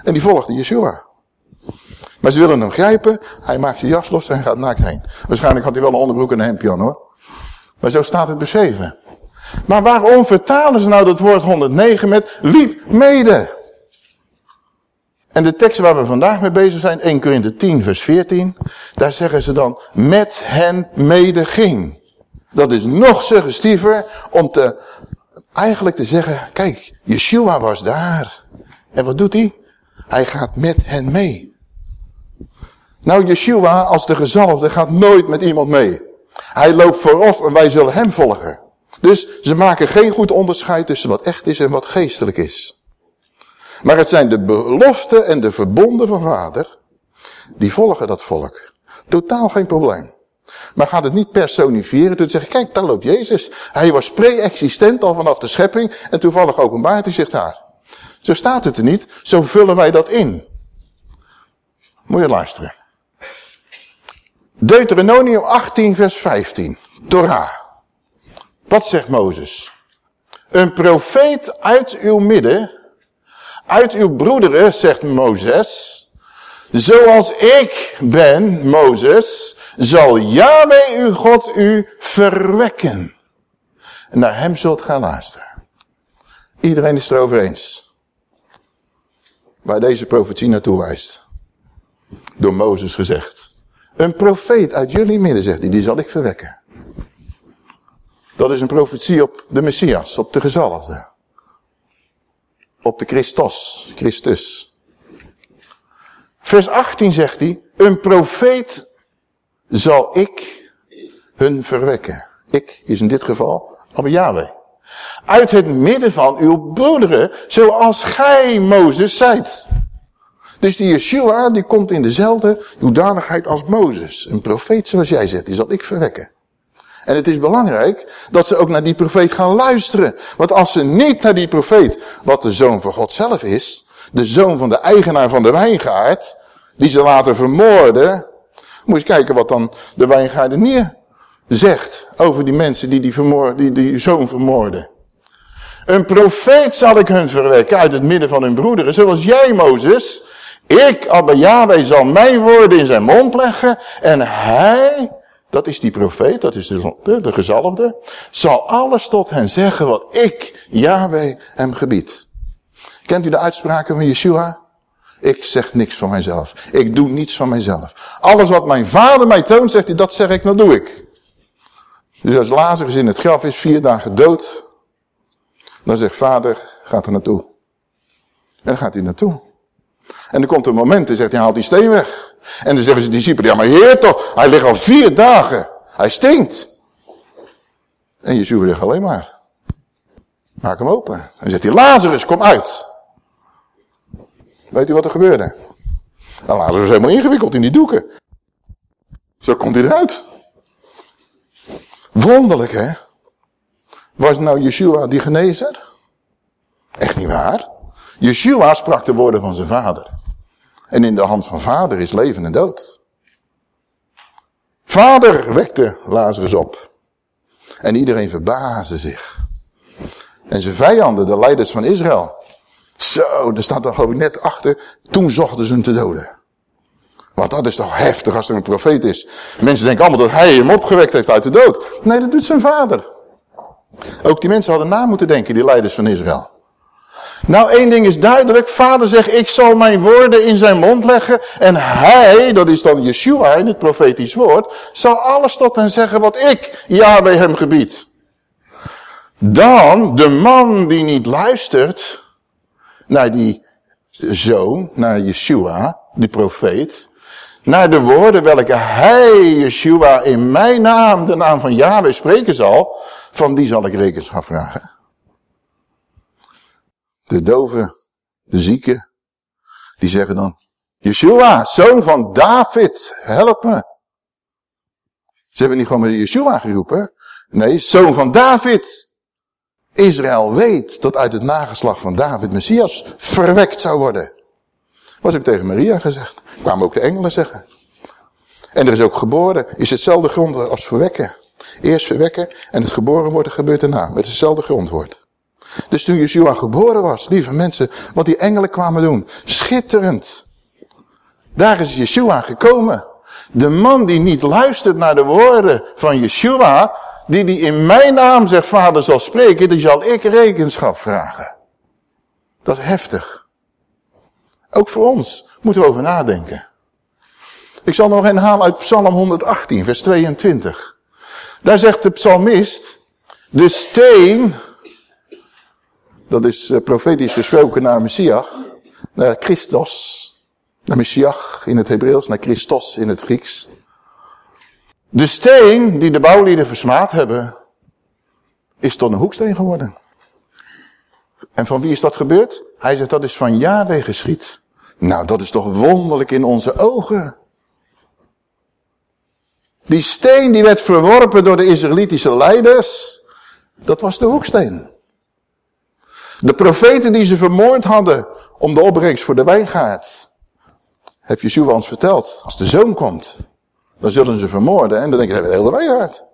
en die volgde Yeshua. Maar ze willen hem grijpen, hij maakt zijn jas los en gaat naakt heen. Waarschijnlijk had hij wel een onderbroek en een hemdje aan hoor. Maar zo staat het beschreven. Maar waarom vertalen ze nou dat woord 109 met liep mede? En de tekst waar we vandaag mee bezig zijn, 1 Korinthe 10 vers 14, daar zeggen ze dan, met hen mede ging. Dat is nog suggestiever om te, eigenlijk te zeggen, kijk, Yeshua was daar. En wat doet hij? Hij gaat met hen mee. Nou, Yeshua als de gezalfde gaat nooit met iemand mee. Hij loopt vooraf en wij zullen hem volgen. Dus ze maken geen goed onderscheid tussen wat echt is en wat geestelijk is. Maar het zijn de beloften en de verbonden van vader, die volgen dat volk. Totaal geen probleem. Maar gaat het niet personifiëren, toen zeg kijk, daar loopt Jezus. Hij was pre-existent al vanaf de schepping en toevallig openbaart hij zich daar. Zo staat het er niet, zo vullen wij dat in. Moet je luisteren. Deuteronomium 18 vers 15, Torah. Wat zegt Mozes? Een profeet uit uw midden, uit uw broederen, zegt Mozes, zoals ik ben, Mozes, zal Yahweh uw God u verwekken. En naar hem zult gaan luisteren. Iedereen is het erover eens. Waar deze profetie naartoe wijst. Door Mozes gezegd. Een profeet uit jullie midden, zegt hij, die zal ik verwekken. Dat is een profetie op de Messias, op de gezalfde. Op de Christos, Christus. Vers 18 zegt hij, een profeet zal ik hun verwekken. Ik is in dit geval Abba Yahweh. Uit het midden van uw broederen, zoals gij Mozes zijt. Dus die Yeshua, die komt in dezelfde hoedanigheid als Mozes. Een profeet zoals jij zegt, die zal ik verwekken. En het is belangrijk dat ze ook naar die profeet gaan luisteren. Want als ze niet naar die profeet, wat de zoon van God zelf is, de zoon van de eigenaar van de wijngaard, die ze laten vermoorden, moet je kijken wat dan de wijngaardenier zegt over die mensen die die, vermoord, die die zoon vermoorden. Een profeet zal ik hun verwekken uit het midden van hun broederen, zoals jij Mozes. Ik, Abba Yahweh, zal mijn woorden in zijn mond leggen en hij, dat is die profeet, dat is de, de gezalfde, zal alles tot hen zeggen wat ik, Yahweh, hem gebied. Kent u de uitspraken van Yeshua? Ik zeg niks van mijzelf. Ik doe niets van mijzelf. Alles wat mijn vader mij toont, zegt hij, dat zeg ik, dat doe ik. Dus als Lazarus in het graf is, vier dagen dood, dan zegt vader, gaat er naartoe. En gaat hij naartoe. En dan komt een moment, en zegt hij, haalt die steen weg. En dan zeggen ze discipelen, ja maar heer toch, hij ligt al vier dagen. Hij stinkt. En Jezus zegt alleen maar, maak hem open. En zegt hij, Lazarus, kom uit. Weet u wat er gebeurde? Nou, Lazarus was helemaal ingewikkeld in die doeken. Zo komt hij eruit. Wonderlijk, hè? Was nou Yeshua die genezer? Echt niet waar. Yeshua sprak de woorden van zijn vader. En in de hand van vader is leven en dood. Vader wekte Lazarus op. En iedereen verbaasde zich. En zijn vijanden, de leiders van Israël, zo, er staat dan geloof ik net achter, toen zochten ze hem te doden. Want dat is toch heftig als er een profeet is. Mensen denken allemaal dat hij hem opgewekt heeft uit de dood. Nee, dat doet zijn vader. Ook die mensen hadden na moeten denken, die leiders van Israël. Nou, één ding is duidelijk. Vader zegt, ik zal mijn woorden in zijn mond leggen. En hij, dat is dan Yeshua in het profetisch woord, zal alles tot hen zeggen wat ik, bij hem gebied. Dan, de man die niet luistert, naar die zoon, naar Yeshua, die profeet, naar de woorden welke hij, Yeshua, in mijn naam, de naam van Yahweh spreken zal, van die zal ik rekenschap vragen. De doven, de zieken, die zeggen dan, Yeshua, zoon van David, help me. Ze hebben niet gewoon met Yeshua geroepen. Nee, zoon van David. Israël weet dat uit het nageslag van David Messias verwekt zou worden. Was ook tegen Maria gezegd. Kwamen ook de engelen zeggen. En er is ook geboren, is hetzelfde grondwoord als verwekken. Eerst verwekken en het geboren worden gebeurt daarna. Met hetzelfde grondwoord. Dus toen Yeshua geboren was, lieve mensen, wat die engelen kwamen doen. Schitterend. Daar is Yeshua gekomen. De man die niet luistert naar de woorden van Yeshua, die die in mijn naam zegt vader zal spreken, die zal ik rekenschap vragen. Dat is heftig. Ook voor ons moeten we over nadenken. Ik zal nog een halen uit Psalm 118, vers 22. Daar zegt de psalmist, de steen, dat is eh, profetisch gesproken naar Messias, naar Christos, naar Messias in het Hebreeuws, naar Christos in het Grieks. De steen die de bouwlieden versmaad hebben, is tot een hoeksteen geworden. En van wie is dat gebeurd? Hij zegt dat is van Yahweh geschied. Nou, dat is toch wonderlijk in onze ogen. Die steen die werd verworpen door de Israëlitische leiders, dat was de hoeksteen. De profeten die ze vermoord hadden om de opbrengst voor de wijngaard. Heb Yeshua ons verteld. Als de zoon komt, dan zullen ze vermoorden. En dan denk je, hebben we de wijngaard.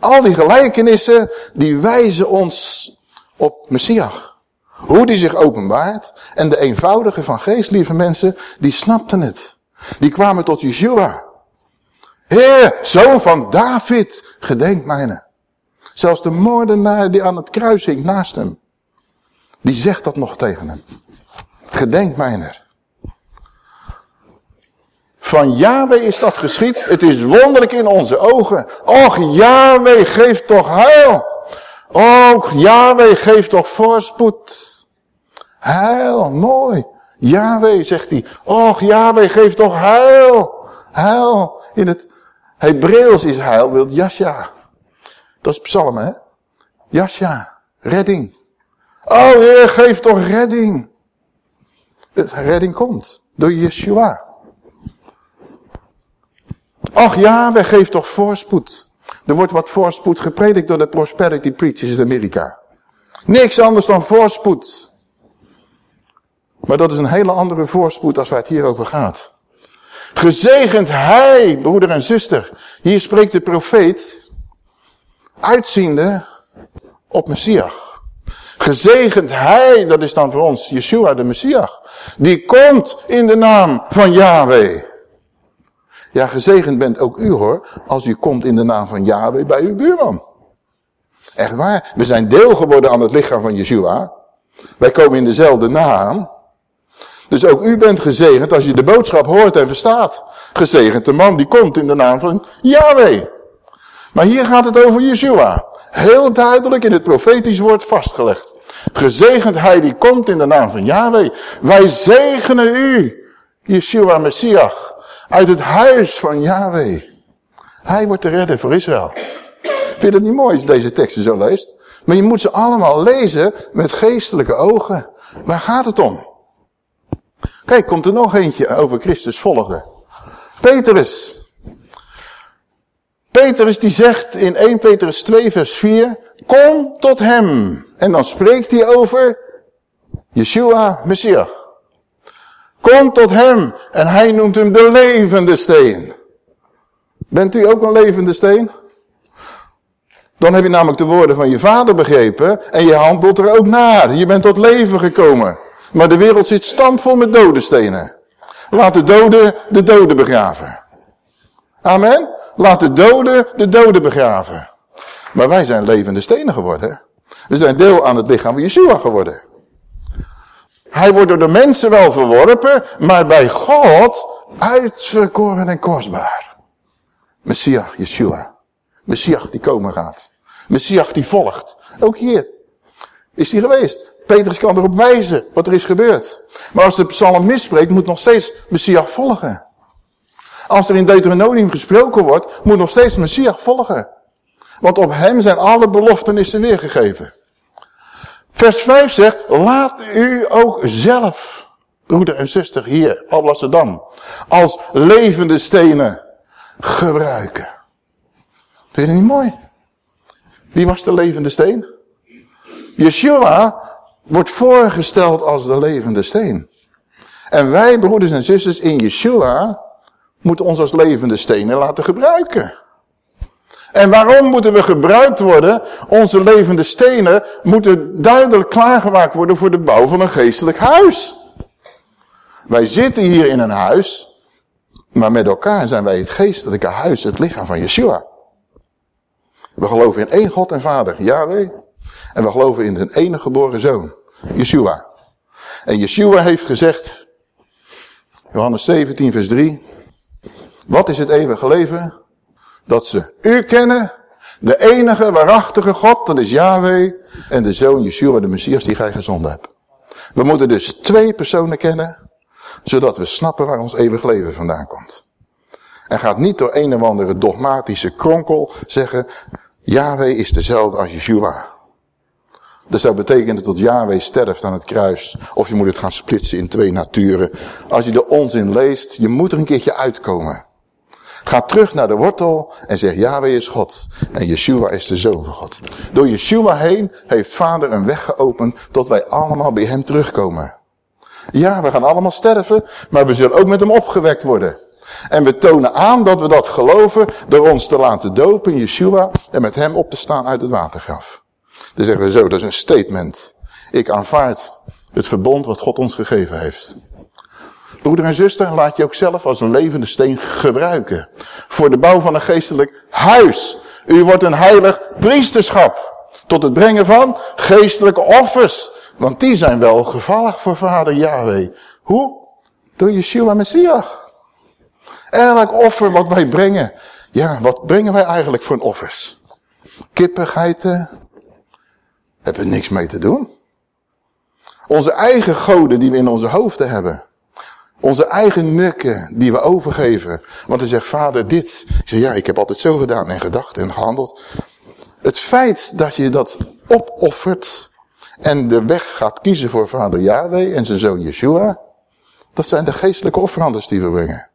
Al die gelijkenissen, die wijzen ons op Messias. Hoe die zich openbaart. En de eenvoudige van geest, lieve mensen, die snapten het. Die kwamen tot Yeshua. Heer, zoon van David, gedenk mijne. Zelfs de moordenaar die aan het kruis hing naast hem. Die zegt dat nog tegen hem. Gedenk mijner. Van Yahweh is dat geschied. Het is wonderlijk in onze ogen. Och, Yahweh geeft toch heil. Och, Yahweh geeft toch voorspoed. Heil, mooi. Yahweh, zegt hij. Och, Yahweh geeft toch heil. Heil. In het Hebreeuws is heil, wil Jasja. Dat is psalm, hè? Jasja, redding. Oh Heer, geef toch redding. Redding komt door Yeshua. Ach ja, wij geven toch voorspoed. Er wordt wat voorspoed gepredikt door de prosperity preachers in Amerika. Niks anders dan voorspoed. Maar dat is een hele andere voorspoed als waar het hier over gaat. Gezegend hij, broeder en zuster. Hier spreekt de profeet uitziende op Messias. Gezegend hij, dat is dan voor ons Yeshua de Messias. Die komt in de naam van Yahweh. Ja, gezegend bent ook u hoor, als u komt in de naam van Yahweh bij uw buurman. Echt waar, we zijn deel geworden aan het lichaam van Yeshua. Wij komen in dezelfde naam. Dus ook u bent gezegend als je de boodschap hoort en verstaat. Gezegend de man die komt in de naam van Yahweh. Maar hier gaat het over Yeshua. Heel duidelijk in het profetisch woord vastgelegd. Gezegend hij die komt in de naam van Yahweh. Wij zegenen u, Yeshua Messias, uit het huis van Yahweh. Hij wordt de redder voor Israël. Vind je dat niet mooi als je deze teksten zo leest? Maar je moet ze allemaal lezen met geestelijke ogen. Waar gaat het om? Kijk, komt er nog eentje over Christus volgde. Petrus. Petrus die zegt in 1 Petrus 2 vers 4, kom tot hem. En dan spreekt hij over Yeshua, Messias. Kom tot hem. En hij noemt hem de levende steen. Bent u ook een levende steen? Dan heb je namelijk de woorden van je vader begrepen en je handelt er ook naar. Je bent tot leven gekomen. Maar de wereld zit stampvol met dode stenen. Laat de doden de doden begraven. Amen. Laat de doden de doden begraven. Maar wij zijn levende stenen geworden. We zijn deel aan het lichaam van Yeshua geworden. Hij wordt door de mensen wel verworpen, maar bij God uitverkoren en kostbaar. Messias, Yeshua. Messias die komen gaat. Messias die volgt. Ook hier is hij geweest. Petrus kan erop wijzen wat er is gebeurd. Maar als de psalm misspreekt, moet nog steeds Messias volgen. Als er in Deuteronomium gesproken wordt, moet nog steeds Messias volgen. Want op hem zijn alle beloftenissen weergegeven. Vers 5 zegt, laat u ook zelf, broeder en zuster hier, Alblasserdam, als levende stenen gebruiken. Vind je dat niet mooi? Wie was de levende steen? Yeshua wordt voorgesteld als de levende steen. En wij, broeders en zusters, in Yeshua moeten ons als levende stenen laten gebruiken. En waarom moeten we gebruikt worden? Onze levende stenen moeten duidelijk klaargemaakt worden voor de bouw van een geestelijk huis. Wij zitten hier in een huis, maar met elkaar zijn wij het geestelijke huis, het lichaam van Yeshua. We geloven in één God en Vader, Yahweh. En we geloven in zijn enige geboren zoon, Yeshua. En Yeshua heeft gezegd, Johannes 17 vers 3, wat is het eeuwige leven? Dat ze u kennen, de enige waarachtige God, dat is Yahweh, en de zoon Yeshua, de Messias die gij gezonden hebt. We moeten dus twee personen kennen, zodat we snappen waar ons eeuwig leven vandaan komt. En gaat niet door een of andere dogmatische kronkel zeggen, Yahweh is dezelfde als Yeshua. Dat zou betekenen dat Yahweh sterft aan het kruis. Of je moet het gaan splitsen in twee naturen. Als je de onzin leest, je moet er een keertje uitkomen. Ga terug naar de wortel en zeg Yahweh is God. En Yeshua is de Zoon van God. Door Yeshua heen heeft vader een weg geopend tot wij allemaal bij hem terugkomen. Ja, we gaan allemaal sterven, maar we zullen ook met hem opgewekt worden. En we tonen aan dat we dat geloven door ons te laten dopen in Yeshua en met hem op te staan uit het watergraf. Dan zeggen we zo, dat is een statement. Ik aanvaard het verbond wat God ons gegeven heeft. Broeder en zuster, laat je ook zelf als een levende steen gebruiken. Voor de bouw van een geestelijk huis. U wordt een heilig priesterschap. Tot het brengen van geestelijke offers. Want die zijn wel gevallig voor vader Yahweh. Hoe? Door Yeshua Messias. Elk offer wat wij brengen. Ja, wat brengen wij eigenlijk voor een offers? Kippen, geiten. Hebben niks mee te doen. Onze eigen goden die we in onze hoofden hebben. Onze eigen nukken die we overgeven. Want hij zegt, vader, dit. Ik zeg, ja, ik heb altijd zo gedaan en gedacht en gehandeld. Het feit dat je dat opoffert en de weg gaat kiezen voor vader Yahweh en zijn zoon Yeshua. Dat zijn de geestelijke offeranders die we brengen.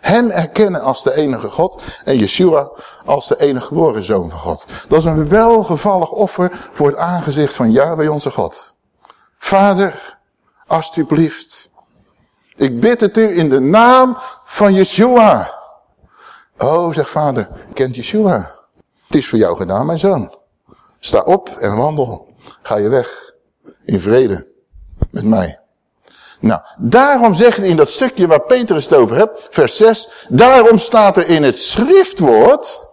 Hem erkennen als de enige God en Yeshua als de enige geboren zoon van God. Dat is een welgevallig offer voor het aangezicht van Yahweh onze God. Vader, alsjeblieft, ik bid het u in de naam van Yeshua. Oh, zegt vader, kent Yeshua. Het is voor jou gedaan, mijn zoon. Sta op en wandel. Ga je weg. In vrede. Met mij. Nou, daarom zegt in dat stukje waar Petrus het over hebt, vers 6. Daarom staat er in het schriftwoord.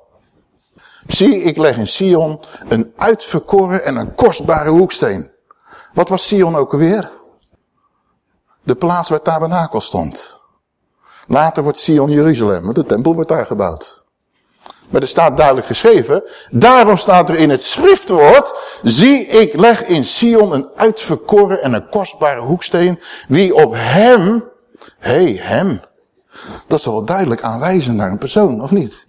Zie, ik leg in Sion een uitverkoren en een kostbare hoeksteen. Wat was Sion ook alweer? De plaats waar tabernakel stond. Later wordt Sion Jeruzalem, de tempel wordt daar gebouwd. Maar er staat duidelijk geschreven, daarom staat er in het schriftwoord, zie ik leg in Sion een uitverkoren en een kostbare hoeksteen, wie op hem, hé, hey, hem, dat is wel duidelijk aanwijzen naar een persoon, of niet?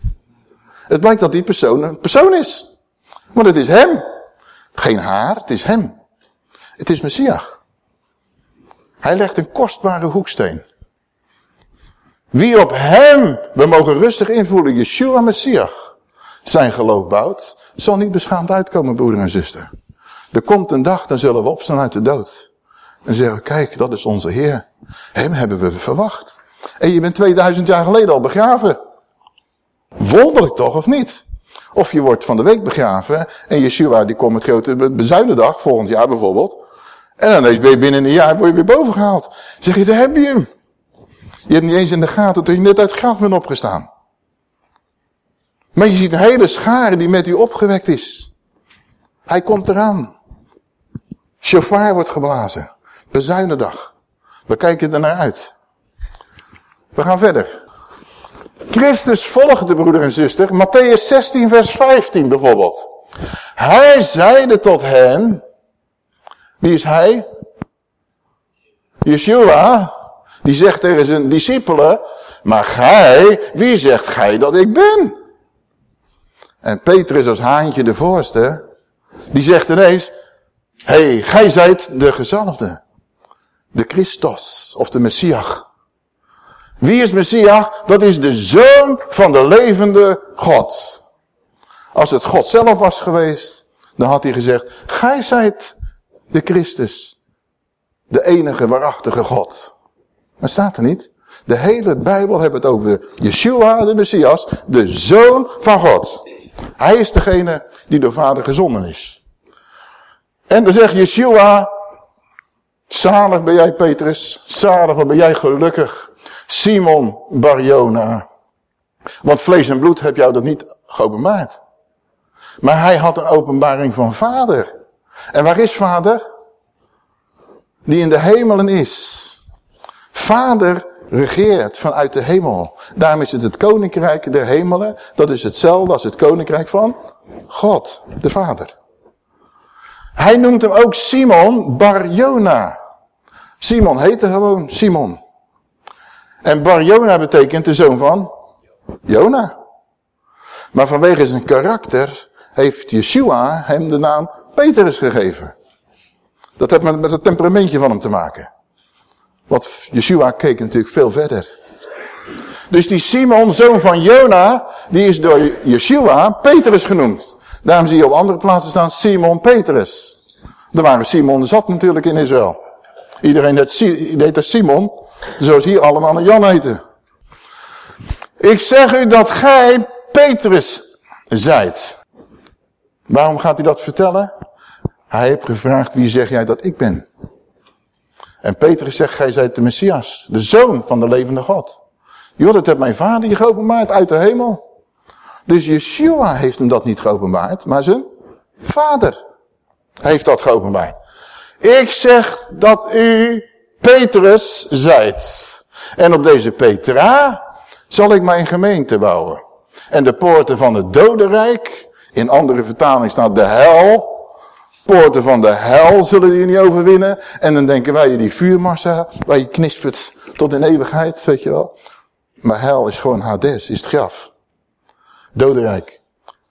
Het blijkt dat die persoon een persoon is. Want het is hem. Geen haar, het is hem. Het is Messias. Hij legt een kostbare hoeksteen. Wie op hem, we mogen rustig invoelen, Yeshua Messias, zijn geloof bouwt, zal niet beschaamd uitkomen, broeder en zuster. Er komt een dag, dan zullen we opstaan uit de dood. En zeggen, kijk, dat is onze Heer. Hem hebben we verwacht. En je bent 2000 jaar geleden al begraven. Wonderlijk toch, of niet? Of je wordt van de week begraven en Yeshua die komt met grote bezuinendag, volgend jaar bijvoorbeeld. En dan ben je binnen een jaar word je weer boven gehaald. Zeg je, daar heb je hem. Je hebt niet eens in de gaten dat je net uit het graf bent opgestaan. Maar je ziet een hele schare die met u opgewekt is. Hij komt eraan. Chauffeur wordt geblazen. Bezuinendag. We kijken er naar uit. We gaan verder. Christus volgde, broeder en zuster. Matthäus 16 vers 15 bijvoorbeeld. Hij zeide tot hen. Wie is hij? Yeshua. Die zegt tegen zijn discipelen, maar gij, wie zegt gij dat ik ben? En Petrus als haantje de voorste, die zegt ineens, hé, hey, gij zijt de gezalfde. De Christus, of de Messias. Wie is Messias? Dat is de zoon van de levende God. Als het God zelf was geweest, dan had hij gezegd, gij zijt de Christus. De enige waarachtige God. Maar staat er niet. De hele Bijbel heeft het over Yeshua, de Messias, de Zoon van God. Hij is degene die door vader gezonden is. En dan zegt Yeshua, zalig ben jij Petrus, zalig ben jij gelukkig. Simon Barjona. Want vlees en bloed heb jou dat niet geopenbaard. Maar hij had een openbaring van vader. En waar is vader? Die in de hemelen is. Vader regeert vanuit de hemel. Daarom is het het koninkrijk der hemelen. Dat is hetzelfde als het koninkrijk van God, de Vader. Hij noemt hem ook Simon Barjona. Simon heette gewoon Simon. En Barjona betekent de zoon van Jona. Maar vanwege zijn karakter heeft Yeshua hem de naam Petrus gegeven. Dat heeft met het temperamentje van hem te maken. Want Yeshua keek natuurlijk veel verder. Dus die Simon, zoon van Jona, die is door Yeshua Petrus genoemd. Daarom zie je op andere plaatsen staan Simon Petrus. Er waren Simon zat natuurlijk in Israël. Iedereen deed dat Simon, zoals hier allemaal een Jan heten. Ik zeg u dat gij Petrus zijt. Waarom gaat hij dat vertellen? Hij heeft gevraagd, wie zeg jij dat ik ben? En Petrus zegt, gij zijt de Messias, de zoon van de levende God. Joh, dat heeft mijn vader je geopenbaard uit de hemel. Dus Yeshua heeft hem dat niet geopenbaard, maar zijn vader heeft dat geopenbaard. Ik zeg dat u Petrus zijt. En op deze Petra zal ik mijn gemeente bouwen. En de poorten van het dodenrijk, in andere vertaling staat de hel, poorten van de hel zullen die niet overwinnen. En dan denken wij, die vuurmassa, waar je knispert tot in eeuwigheid, weet je wel. Maar hel is gewoon Hades, is het graf. Dodenrijk.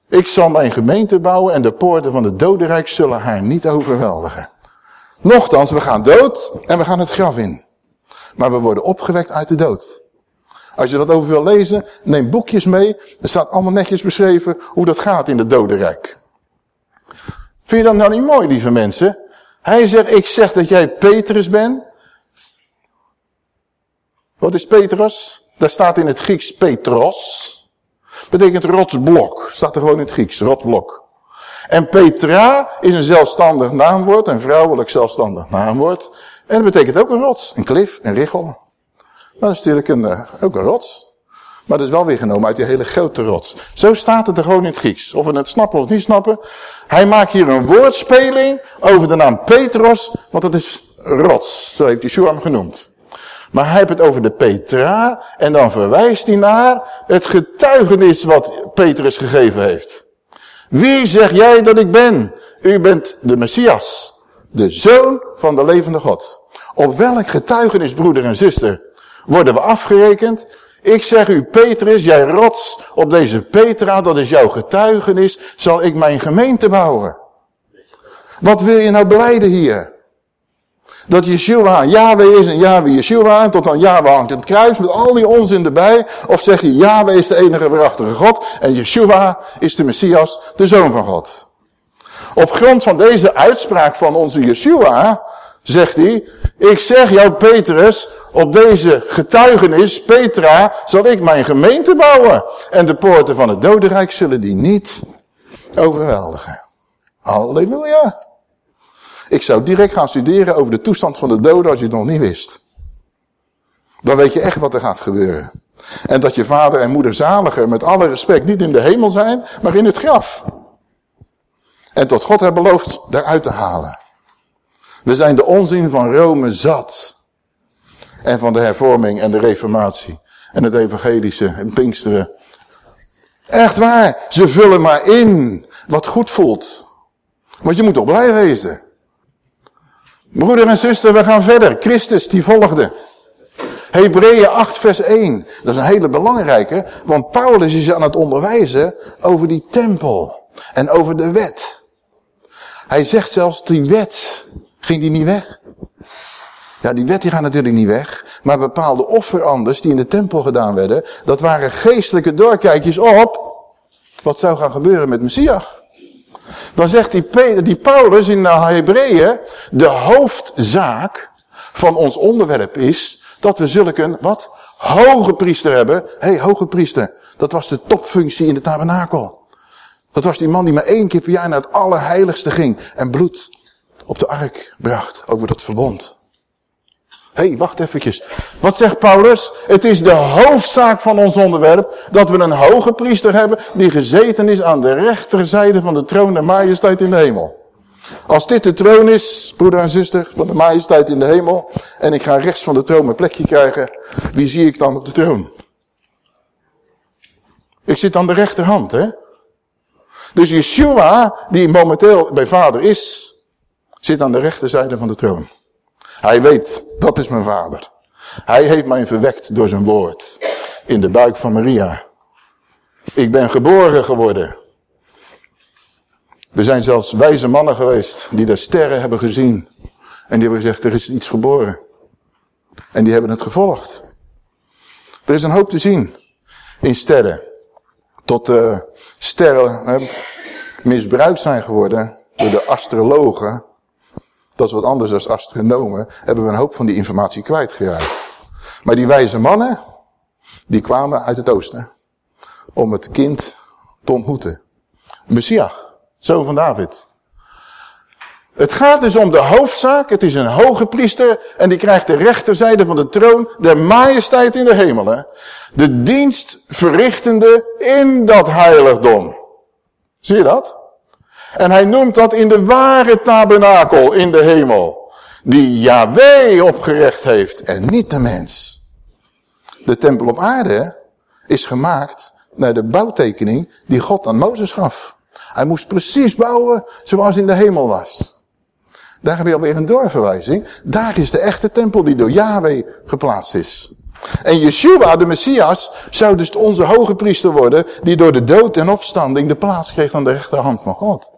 Ik zal mijn gemeente bouwen en de poorten van het dodenrijk zullen haar niet overweldigen. Nochtans, we gaan dood en we gaan het graf in. Maar we worden opgewekt uit de dood. Als je dat over wil lezen, neem boekjes mee. Er staat allemaal netjes beschreven hoe dat gaat in het dodenrijk. Vind je dat nou niet mooi, lieve mensen? Hij zegt, ik zeg dat jij Petrus bent. Wat is Petrus? Daar staat in het Grieks Petros. Betekent rotsblok. Staat er gewoon in het Grieks, rotsblok. En Petra is een zelfstandig naamwoord, een vrouwelijk zelfstandig naamwoord. En dat betekent ook een rots, een klif, een richel. Dat is natuurlijk een, eh, ook een rots. Maar dat is wel weer genomen uit die hele grote rots. Zo staat het er gewoon in het Grieks. Of we het snappen of niet snappen. Hij maakt hier een woordspeling over de naam Petros. Want dat is rots. Zo heeft Yeshua hem genoemd. Maar hij heeft het over de Petra. En dan verwijst hij naar het getuigenis wat Petrus gegeven heeft. Wie zeg jij dat ik ben? U bent de Messias. De zoon van de levende God. Op welk getuigenis, broeder en zuster, worden we afgerekend? Ik zeg u, Petrus, jij rots op deze Petra, dat is jouw getuigenis, zal ik mijn gemeente bouwen. Wat wil je nou beleiden hier? Dat Yeshua Yahweh is en Yahweh Yeshua en tot dan Yahweh hangt het kruis met al die onzin erbij. Of zeg je Yahweh is de enige waarachtige God en Yeshua is de Messias, de Zoon van God. Op grond van deze uitspraak van onze Yeshua zegt hij, ik zeg jou Petrus, op deze getuigenis, Petra, zal ik mijn gemeente bouwen. En de poorten van het dodenrijk zullen die niet overweldigen. Halleluja. Ik zou direct gaan studeren over de toestand van de doden als je het nog niet wist. Dan weet je echt wat er gaat gebeuren. En dat je vader en moeder zaliger met alle respect niet in de hemel zijn, maar in het graf. En tot God heeft beloofd daaruit te halen. We zijn de onzin van Rome zat. En van de hervorming en de reformatie. En het evangelische en pinksteren. Echt waar, ze vullen maar in wat goed voelt. Want je moet toch blij wezen. Broeder en zuster, we gaan verder. Christus die volgde. Hebreeën 8 vers 1. Dat is een hele belangrijke. Want Paulus is aan het onderwijzen over die tempel. En over de wet. Hij zegt zelfs die wet. Ging die niet weg? Ja, die wet die gaat natuurlijk niet weg. Maar bepaalde offeranders die in de tempel gedaan werden. Dat waren geestelijke doorkijkjes op. Wat zou gaan gebeuren met Messias. Dan zegt die, die Paulus in de Hebreeën, de hoofdzaak van ons onderwerp is dat we zulke, wat? Hoge priester hebben. Hé, hey, hoge priester. Dat was de topfunctie in de tabernakel. Dat was die man die maar één keer per jaar naar het allerheiligste ging en bloed op de ark bracht over dat verbond. Hé, hey, wacht eventjes. Wat zegt Paulus? Het is de hoofdzaak van ons onderwerp dat we een hoge priester hebben die gezeten is aan de rechterzijde van de troon der majesteit in de hemel. Als dit de troon is, broeder en zuster, van de majesteit in de hemel, en ik ga rechts van de troon mijn plekje krijgen, wie zie ik dan op de troon? Ik zit aan de rechterhand, hè? Dus Yeshua, die momenteel bij vader is, zit aan de rechterzijde van de troon. Hij weet, dat is mijn vader. Hij heeft mij verwekt door zijn woord. In de buik van Maria. Ik ben geboren geworden. Er zijn zelfs wijze mannen geweest die de sterren hebben gezien. En die hebben gezegd, er is iets geboren. En die hebben het gevolgd. Er is een hoop te zien in sterren. Tot de sterren misbruikt zijn geworden door de astrologen. Dat is wat anders dan astronomen. Hebben we een hoop van die informatie kwijtgeraakt. Maar die wijze mannen, die kwamen uit het oosten. Om het kind te ontmoeten. Messias, zoon van David. Het gaat dus om de hoofdzaak. Het is een hoge priester en die krijgt de rechterzijde van de troon, de majesteit in de hemelen. De dienst verrichtende in dat heiligdom. Zie je dat? En hij noemt dat in de ware tabernakel in de hemel. Die Yahweh opgericht heeft en niet de mens. De tempel op aarde is gemaakt naar de bouwtekening die God aan Mozes gaf. Hij moest precies bouwen zoals in de hemel was. Daar heb je alweer een doorverwijzing. Daar is de echte tempel die door Yahweh geplaatst is. En Yeshua, de Messias, zou dus onze hoge priester worden... die door de dood en opstanding de plaats kreeg aan de rechterhand van God.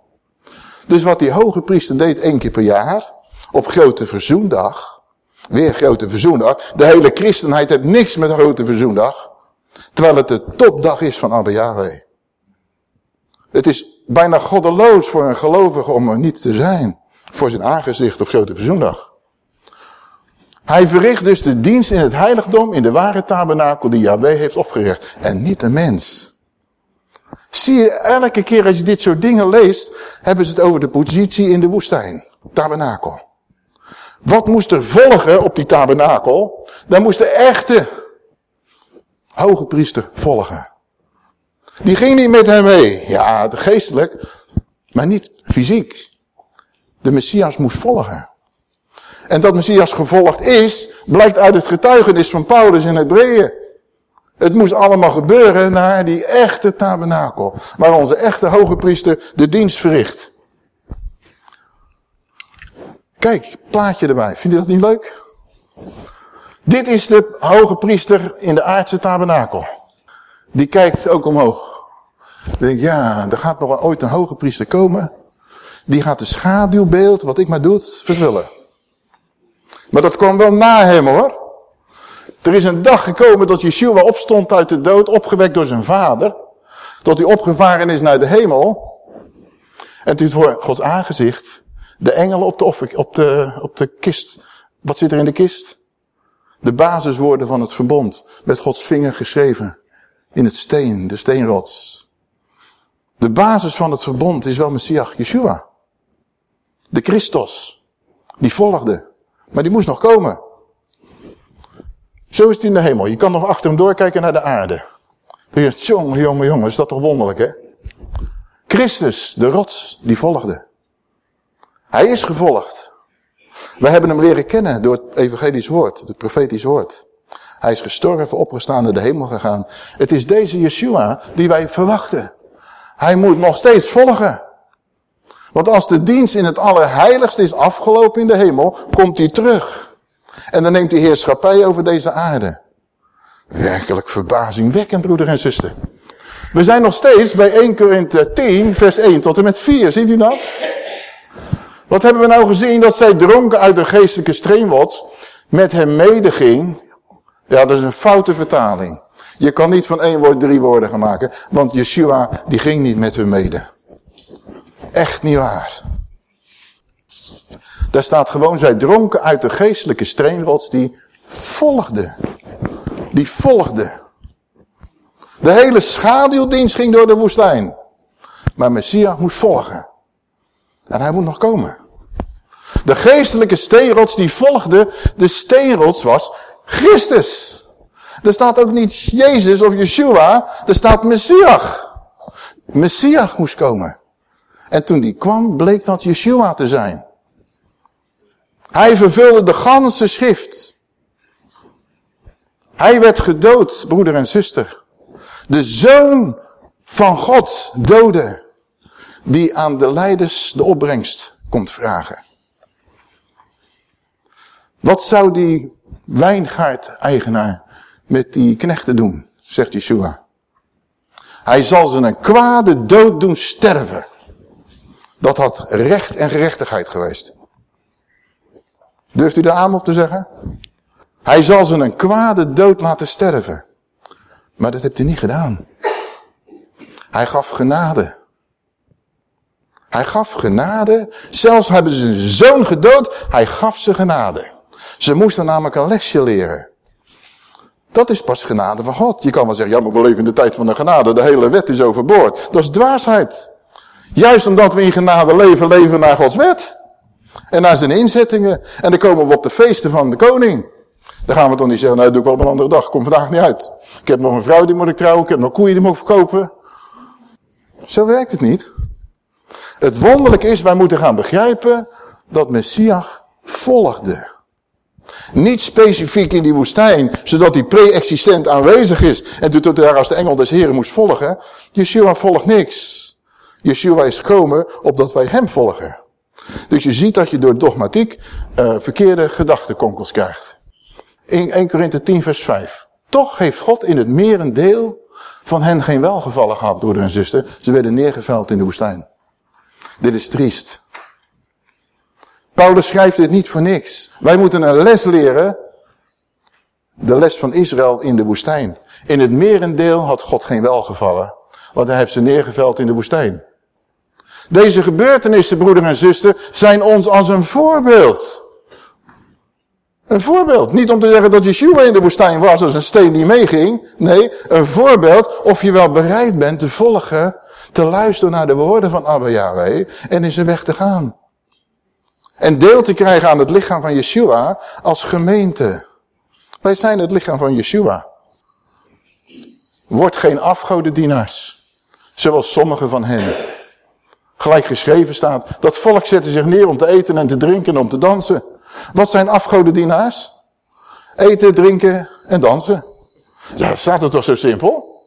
Dus wat die hoge priester deed één keer per jaar... op grote verzoendag... weer grote verzoendag... de hele christenheid heeft niks met grote verzoendag... terwijl het de topdag is van Abba Yahweh. Het is bijna goddeloos voor een gelovige om er niet te zijn voor zijn aangezicht op Grote Verzoendag. Hij verricht dus de dienst in het heiligdom, in de ware tabernakel die Yahweh heeft opgericht. En niet de mens. Zie je, elke keer als je dit soort dingen leest, hebben ze het over de positie in de woestijn. Tabernakel. Wat moest er volgen op die tabernakel? Daar moest de echte hoge priester volgen. Die ging niet met hem mee. Ja, geestelijk, maar niet fysiek de Messias moest volgen. En dat Messias gevolgd is, blijkt uit het getuigenis van Paulus in Hebreeën. Het moest allemaal gebeuren naar die echte tabernakel. Waar onze echte hoge priester de dienst verricht. Kijk, plaatje erbij. Vind je dat niet leuk? Dit is de hoge priester in de aardse tabernakel. Die kijkt ook omhoog. Dan denk ja, er gaat nog ooit een hoge priester komen die gaat de schaduwbeeld, wat ik maar doet, vervullen. Maar dat kwam wel na hem hoor. Er is een dag gekomen dat Yeshua opstond uit de dood, opgewekt door zijn vader. Tot hij opgevaren is naar de hemel. En toen voor Gods aangezicht de engelen op de, op, de, op de kist. Wat zit er in de kist? De basiswoorden van het verbond. Met Gods vinger geschreven. In het steen, de steenrots. De basis van het verbond is wel Messias, Yeshua. De Christus. Die volgde. Maar die moest nog komen. Zo is het in de hemel. Je kan nog achter hem doorkijken naar de aarde. Zegt, jongen, jongen, jongen, is dat toch wonderlijk, hè? Christus, de rots, die volgde. Hij is gevolgd. Wij hebben hem leren kennen door het evangelisch woord, het profetisch woord. Hij is gestorven, opgestaan, naar de hemel gegaan. Het is deze Yeshua die wij verwachten. Hij moet nog steeds volgen. Want als de dienst in het allerheiligste is afgelopen in de hemel, komt hij terug. En dan neemt hij heerschappij over deze aarde. Werkelijk verbazingwekkend, broeder en zuster. We zijn nog steeds bij 1 Korinthe 10, vers 1 tot en met 4. Ziet u dat? Wat hebben we nou gezien? Dat zij dronken uit de geestelijke streamwots met hem medeging. Ja, dat is een foute vertaling. Je kan niet van één woord drie woorden gaan maken. Want Yeshua, die ging niet met hun mede. Echt niet waar. Daar staat gewoon, zij dronken uit de geestelijke steenrots die volgde. Die volgde. De hele schaduwdienst ging door de woestijn. Maar Messias moest volgen. En hij moet nog komen. De geestelijke steenrots die volgde, de steenrots was Christus. Er staat ook niet Jezus of Yeshua, er staat Messias. Messias moest komen. En toen die kwam, bleek dat Yeshua te zijn. Hij vervulde de ganse schrift. Hij werd gedood, broeder en zuster. De zoon van God doden. Die aan de leiders de opbrengst komt vragen. Wat zou die wijngaard-eigenaar met die knechten doen, zegt Yeshua. Hij zal ze een kwade dood doen sterven. Dat had recht en gerechtigheid geweest. Durft u daar aan op te zeggen? Hij zal ze een kwade dood laten sterven. Maar dat heeft hij niet gedaan. Hij gaf genade. Hij gaf genade. Zelfs hebben ze zijn zoon gedood. Hij gaf ze genade. Ze moesten namelijk een lesje leren. Dat is pas genade van God. Je kan wel zeggen, ja maar we leven in de tijd van de genade. De hele wet is overboord. Dat is dwaasheid. Juist omdat we in genade leven, leven naar Gods wet. En naar zijn inzettingen. En dan komen we op de feesten van de koning. Dan gaan we toch niet zeggen, nou dat doe ik wel op een andere dag. Kom vandaag niet uit. Ik heb nog een vrouw die moet ik trouwen. Ik heb nog koeien die moet ik verkopen. Zo werkt het niet. Het wonderlijke is, wij moeten gaan begrijpen dat Messias volgde. Niet specifiek in die woestijn, zodat hij pre-existent aanwezig is. En toen daar als de engel des heren moest volgen. Yeshua volgt niks. Yeshua is gekomen opdat wij hem volgen. Dus je ziet dat je door dogmatiek uh, verkeerde gedachtekonkels krijgt. In 1 Korinthe 10 vers 5. Toch heeft God in het merendeel van hen geen welgevallen gehad, broeder en zuster. Ze werden neergeveld in de woestijn. Dit is triest. Paulus schrijft dit niet voor niks. Wij moeten een les leren. De les van Israël in de woestijn. In het merendeel had God geen welgevallen. Want hij heeft ze neergeveld in de woestijn. Deze gebeurtenissen, broeder en zuster, zijn ons als een voorbeeld. Een voorbeeld. Niet om te zeggen dat Yeshua in de woestijn was als een steen die meeging. Nee, een voorbeeld of je wel bereid bent te volgen, te luisteren naar de woorden van Abba Yahweh en in zijn weg te gaan. En deel te krijgen aan het lichaam van Yeshua als gemeente. Wij zijn het lichaam van Yeshua. Word geen afgodendienaars. Zoals sommigen van hen. Gelijk geschreven staat. Dat volk zette zich neer om te eten en te drinken en om te dansen. Wat zijn afgodendienaars? Eten, drinken en dansen. Ja, staat het toch zo simpel?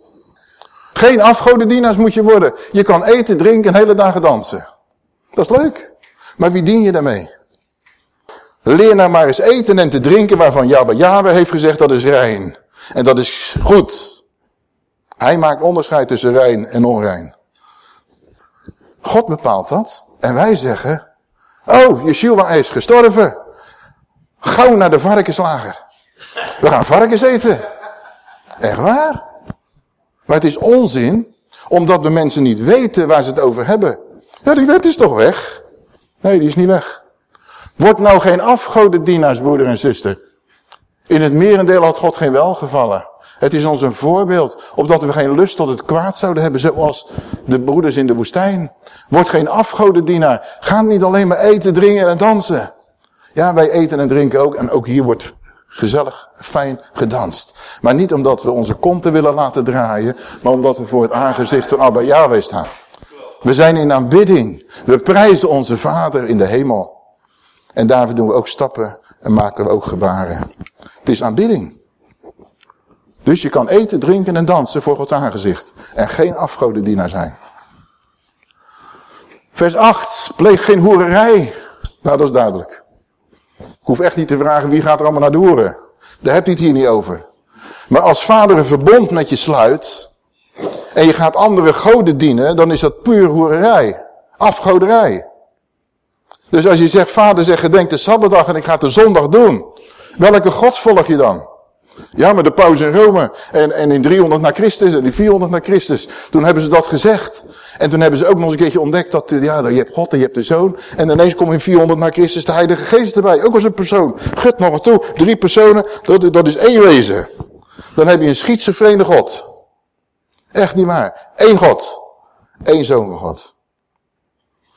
Geen afgodendienaars moet je worden. Je kan eten, drinken en hele dagen dansen. Dat is leuk. Maar wie dien je daarmee? Leer nou maar eens eten en te drinken waarvan Jabba Jabba heeft gezegd dat is rein. En dat is goed. Hij maakt onderscheid tussen rein en onrein. God bepaalt dat. En wij zeggen, oh, Yeshua is gestorven. Gauw naar de varkenslager. We gaan varkens eten. Echt waar? Maar het is onzin, omdat de mensen niet weten waar ze het over hebben. Ja, die wet is toch weg? Nee, die is niet weg. Word nou geen afgodendienaars, broeder en zuster. In het merendeel had God geen welgevallen. Het is ons een voorbeeld, opdat we geen lust tot het kwaad zouden hebben, zoals de broeders in de woestijn. Word geen afgodendienaar. Ga niet alleen maar eten, drinken en dansen. Ja, wij eten en drinken ook. En ook hier wordt gezellig, fijn gedanst. Maar niet omdat we onze konten willen laten draaien, maar omdat we voor het aangezicht van Abba Yahweh staan. We zijn in aanbidding. We prijzen onze Vader in de hemel. En daarvoor doen we ook stappen en maken we ook gebaren. Het is aanbidding. Dus je kan eten, drinken en dansen voor Gods aangezicht. En geen afgodendienaar zijn. Vers 8. Pleeg geen hoererij. Nou, dat is duidelijk. Ik hoef echt niet te vragen wie gaat er allemaal naar de hoeren. Daar heb je het hier niet over. Maar als vader een verbond met je sluit... en je gaat andere goden dienen... dan is dat puur hoererij. Afgoderij. Dus als je zegt, vader zegt, gedenk de Sabbatdag en ik ga het de zondag doen. Welke god volg je dan? Ja, maar de paus in Rome. En, en in 300 na Christus en in 400 na Christus. Toen hebben ze dat gezegd. En toen hebben ze ook nog eens een keertje ontdekt dat ja, je hebt God en je hebt de Zoon. En ineens komt in 400 na Christus de Heilige Geest erbij. Ook als een persoon. Gut nog toe. Drie personen, dat, dat is één wezen. Dan heb je een schizofrene God. Echt niet waar. Eén God. Eén Zoon van God.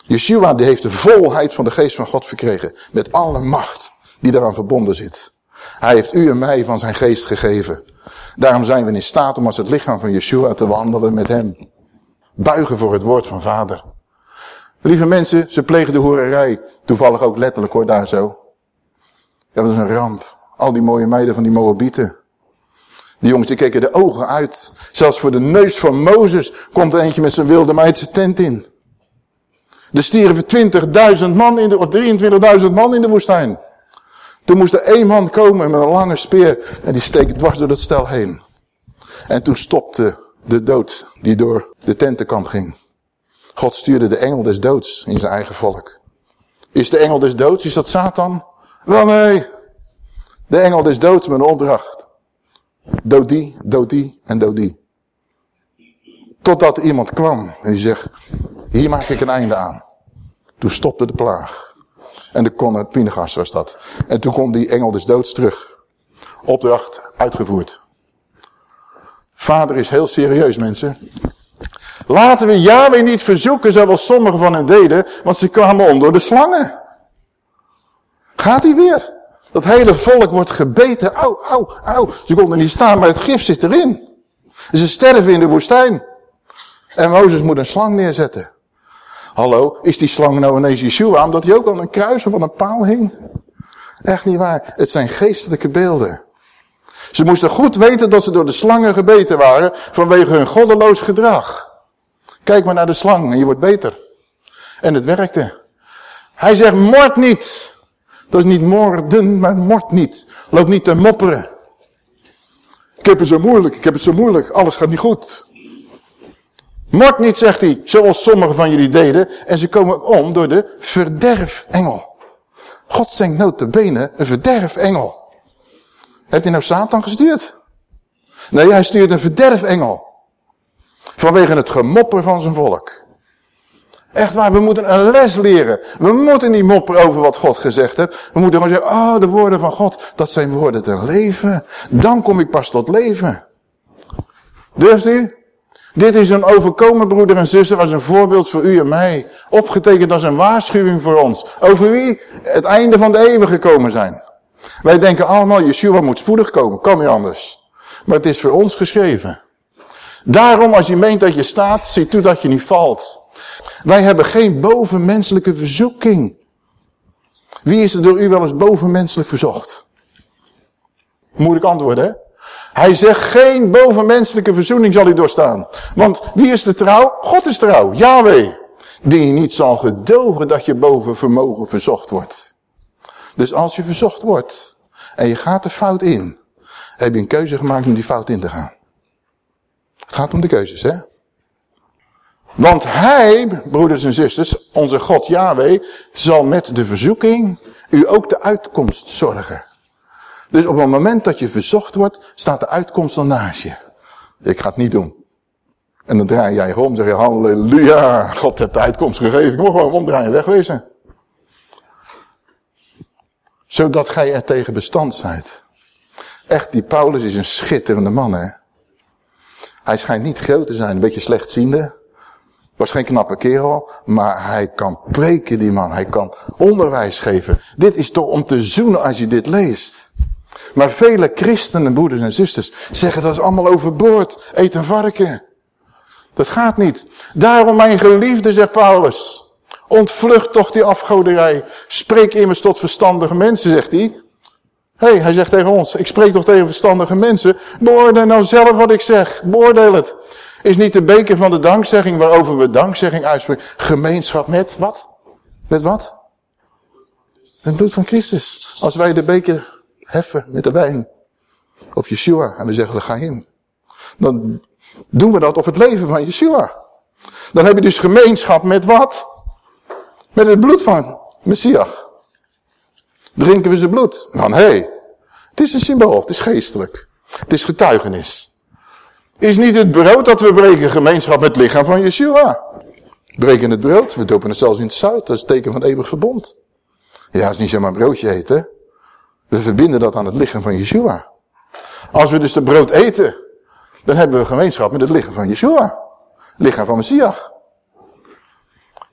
Yeshua die heeft de volheid van de geest van God verkregen. Met alle macht die daaraan verbonden zit. Hij heeft u en mij van zijn geest gegeven. Daarom zijn we in staat om als het lichaam van Yeshua te wandelen met hem. Buigen voor het woord van vader. Lieve mensen, ze plegen de hoererij. Toevallig ook letterlijk hoor, daar zo. Ja, dat is een ramp. Al die mooie meiden van die Moabieten. Die jongens die keken de ogen uit. Zelfs voor de neus van Mozes komt er eentje met zijn wilde meid zijn tent in. Er stierven 20.000 man in de, of 23.000 man in de woestijn. Toen moest er één man komen met een lange speer en die steekt dwars door het stel heen. En toen stopte de dood die door de tentenkamp ging. God stuurde de engel des doods in zijn eigen volk. Is de engel des doods, is dat Satan? Wel nee. De engel des doods met een opdracht. Dood die, dood die en dood die. Totdat iemand kwam en die zegt, hier maak ik een einde aan. Toen stopte de plaag. En de kon Pinegas was dat. En toen kwam die engel des doods terug. Opdracht uitgevoerd. Vader is heel serieus mensen. Laten we Yahweh niet verzoeken zoals sommigen van hen deden. Want ze kwamen om door de slangen. Gaat hij weer. Dat hele volk wordt gebeten. Au, au, au. Ze konden niet staan, maar het gif zit erin. Ze sterven in de woestijn. En Mozes moet een slang neerzetten. Hallo, is die slang nou ineens Yeshua omdat hij ook aan een kruis of een paal hing? Echt niet waar. Het zijn geestelijke beelden. Ze moesten goed weten dat ze door de slangen gebeten waren vanwege hun goddeloos gedrag. Kijk maar naar de slang en je wordt beter. En het werkte. Hij zegt, moord niet. Dat is niet moorden, maar moord niet. Loop niet te mopperen. Ik heb het zo moeilijk, ik heb het zo moeilijk, alles gaat niet goed. Mord niet, zegt hij, zoals sommigen van jullie deden. En ze komen om door de verderfengel. God zendt notabene een verderfengel. Heeft hij nou Satan gestuurd? Nee, hij stuurt een verderfengel. Vanwege het gemopper van zijn volk. Echt waar, we moeten een les leren. We moeten niet mopperen over wat God gezegd heeft. We moeten gewoon zeggen, oh, de woorden van God, dat zijn woorden te leven. Dan kom ik pas tot leven. Durft u? Dit is een overkomen, broeder en zuster, als een voorbeeld voor u en mij. Opgetekend als een waarschuwing voor ons. Over wie het einde van de eeuwen gekomen zijn. Wij denken allemaal, Yeshua moet spoedig komen. Kan niet anders. Maar het is voor ons geschreven. Daarom, als je meent dat je staat, zie toe dat je niet valt. Wij hebben geen bovenmenselijke verzoeking. Wie is er door u wel eens bovenmenselijk verzocht? Moeilijk antwoorden, hè? Hij zegt, geen bovenmenselijke verzoening zal hij doorstaan. Want wie is de trouw? God is trouw, Yahweh. Die niet zal gedogen dat je boven vermogen verzocht wordt. Dus als je verzocht wordt en je gaat de fout in, heb je een keuze gemaakt om die fout in te gaan. Het gaat om de keuzes, hè? Want hij, broeders en zusters, onze God Yahweh, zal met de verzoeking u ook de uitkomst zorgen. Dus op het moment dat je verzocht wordt, staat de uitkomst dan naast je. Ik ga het niet doen. En dan draai jij om, zeg je halleluja, God heeft de uitkomst gegeven. Ik moet gewoon omdraaien, wegwezen. Zodat gij er tegen bestand zijt. Echt, die Paulus is een schitterende man, hè. Hij schijnt niet groot te zijn, een beetje slechtziende. Was geen knappe kerel, maar hij kan preken, die man. Hij kan onderwijs geven. Dit is toch om te zoenen als je dit leest. Maar vele christenen, broeders en zusters, zeggen dat is allemaal overboord. Eet een varken. Dat gaat niet. Daarom mijn geliefde, zegt Paulus. Ontvlucht toch die afgoderij. Spreek immers tot verstandige mensen, zegt hij. Hé, hey, hij zegt tegen ons, ik spreek toch tegen verstandige mensen. Beoordeel nou zelf wat ik zeg. Beoordeel het. Is niet de beker van de dankzegging waarover we dankzegging uitspreken. Gemeenschap met wat? Met wat? Het bloed van Christus. Als wij de beker heffen met de wijn op Yeshua en we zeggen we gaan in. Dan doen we dat op het leven van Yeshua. Dan heb je dus gemeenschap met wat? Met het bloed van Messias. Drinken we zijn bloed? Dan hé, hey, het is een symbool, het is geestelijk. Het is getuigenis. Is niet het brood dat we breken gemeenschap met het lichaam van Yeshua? Breken het brood, we dopen het zelfs in het zout, dat is het teken van eeuwig verbond. Ja, het is niet zomaar een broodje eten. We verbinden dat aan het lichaam van Yeshua. Als we dus de brood eten, dan hebben we gemeenschap met het lichaam van Yeshua. lichaam van Messias.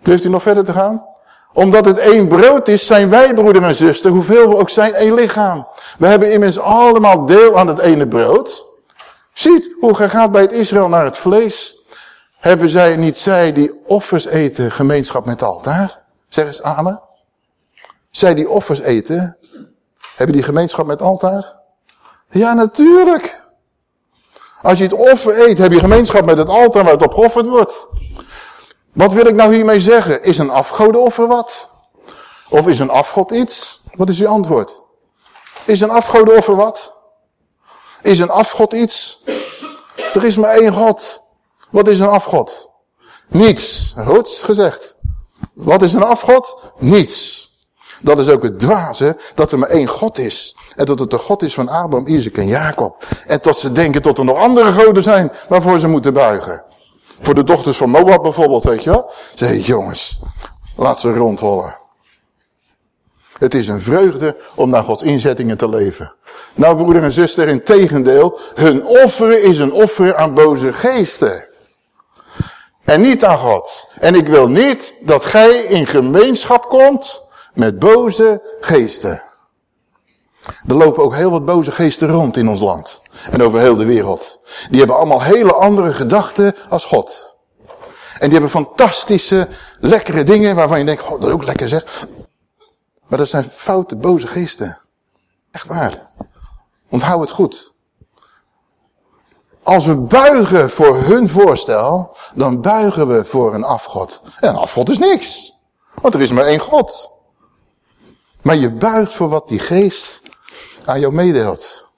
Durft u nog verder te gaan? Omdat het één brood is, zijn wij, broeder en zuster, hoeveel we ook zijn, één lichaam. We hebben immers allemaal deel aan het ene brood. Ziet hoe gaat bij het Israël naar het vlees. Hebben zij niet zij die offers eten gemeenschap met het altaar? Zeg eens amen. Zij die offers eten, hebben die gemeenschap met altaar? Ja, natuurlijk. Als je het offer eet, heb je gemeenschap met het altaar waar het op geofferd wordt. Wat wil ik nou hiermee zeggen? Is een afgodenoffer wat? Of is een afgod iets? Wat is uw antwoord? Is een afgodenoffer wat? Is een afgod iets? Er is maar één God. Wat is een afgod? Niets. Goed gezegd. Wat is een afgod? Niets. Dat is ook het dwaze dat er maar één God is. En dat het de God is van Abraham, Isaac en Jacob. En tot ze denken dat er nog andere goden zijn waarvoor ze moeten buigen. Voor de dochters van Moab bijvoorbeeld, weet je wel. Zeg jongens, laat ze rondhollen. Het is een vreugde om naar Gods inzettingen te leven. Nou broeder en zuster, in tegendeel, hun offeren is een offer aan boze geesten. En niet aan God. En ik wil niet dat gij in gemeenschap komt met boze geesten. Er lopen ook heel wat boze geesten rond in ons land. En over heel de wereld. Die hebben allemaal hele andere gedachten als God. En die hebben fantastische, lekkere dingen waarvan je denkt, god, dat is ook lekker zeg. Maar dat zijn foute, boze geesten. Echt waar. Onthoud het goed. Als we buigen voor hun voorstel, dan buigen we voor een afgod. En een afgod is niks. Want er is maar één God. Maar je buigt voor wat die geest aan jou meedeelt.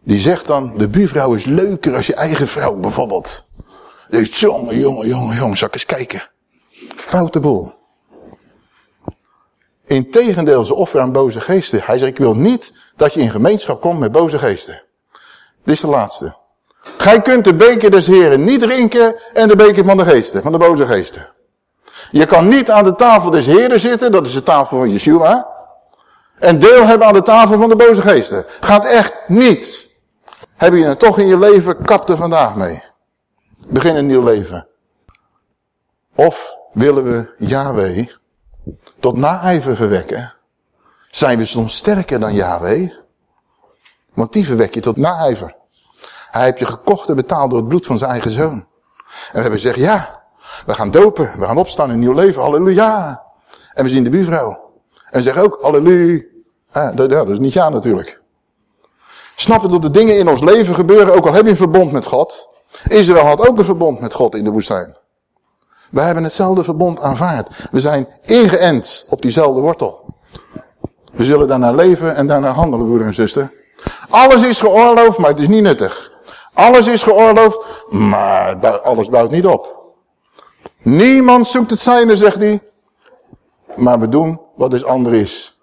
Die zegt dan, de buurvrouw is leuker als je eigen vrouw bijvoorbeeld. Je zegt, jongen, jongen, jongen, jongen, zal ik eens kijken. Foute boel. Integendeel ze offeren aan boze geesten. Hij zegt, ik wil niet dat je in gemeenschap komt met boze geesten. Dit is de laatste. Gij kunt de beker des heren niet drinken en de beker van de geesten, van de boze geesten. Je kan niet aan de tafel des heren zitten, dat is de tafel van Yeshua. En deel hebben aan de tafel van de boze geesten. Gaat echt niet. Heb je het toch in je leven, kap er vandaag mee. Begin een nieuw leven. Of willen we Yahweh tot naijver verwekken? Zijn we soms sterker dan Yahweh? Want die verwek je tot naijver. Hij heeft je gekocht en betaald door het bloed van zijn eigen zoon. En we hebben gezegd, ja, we gaan dopen, we gaan opstaan in een nieuw leven, halleluja. En we zien de buurvrouw. En zeggen ook, halleluja. Ja, dat is niet ja natuurlijk. Snappen dat de dingen in ons leven gebeuren, ook al heb je een verbond met God. Israël had ook een verbond met God in de woestijn. Wij hebben hetzelfde verbond aanvaard. We zijn ingeënt op diezelfde wortel. We zullen daarna leven en daarna handelen, broeder en zuster. Alles is geoorloofd, maar het is niet nuttig. Alles is geoorloofd, maar alles bouwt niet op. Niemand zoekt het zijne, zegt hij. Maar we doen wat is ander is.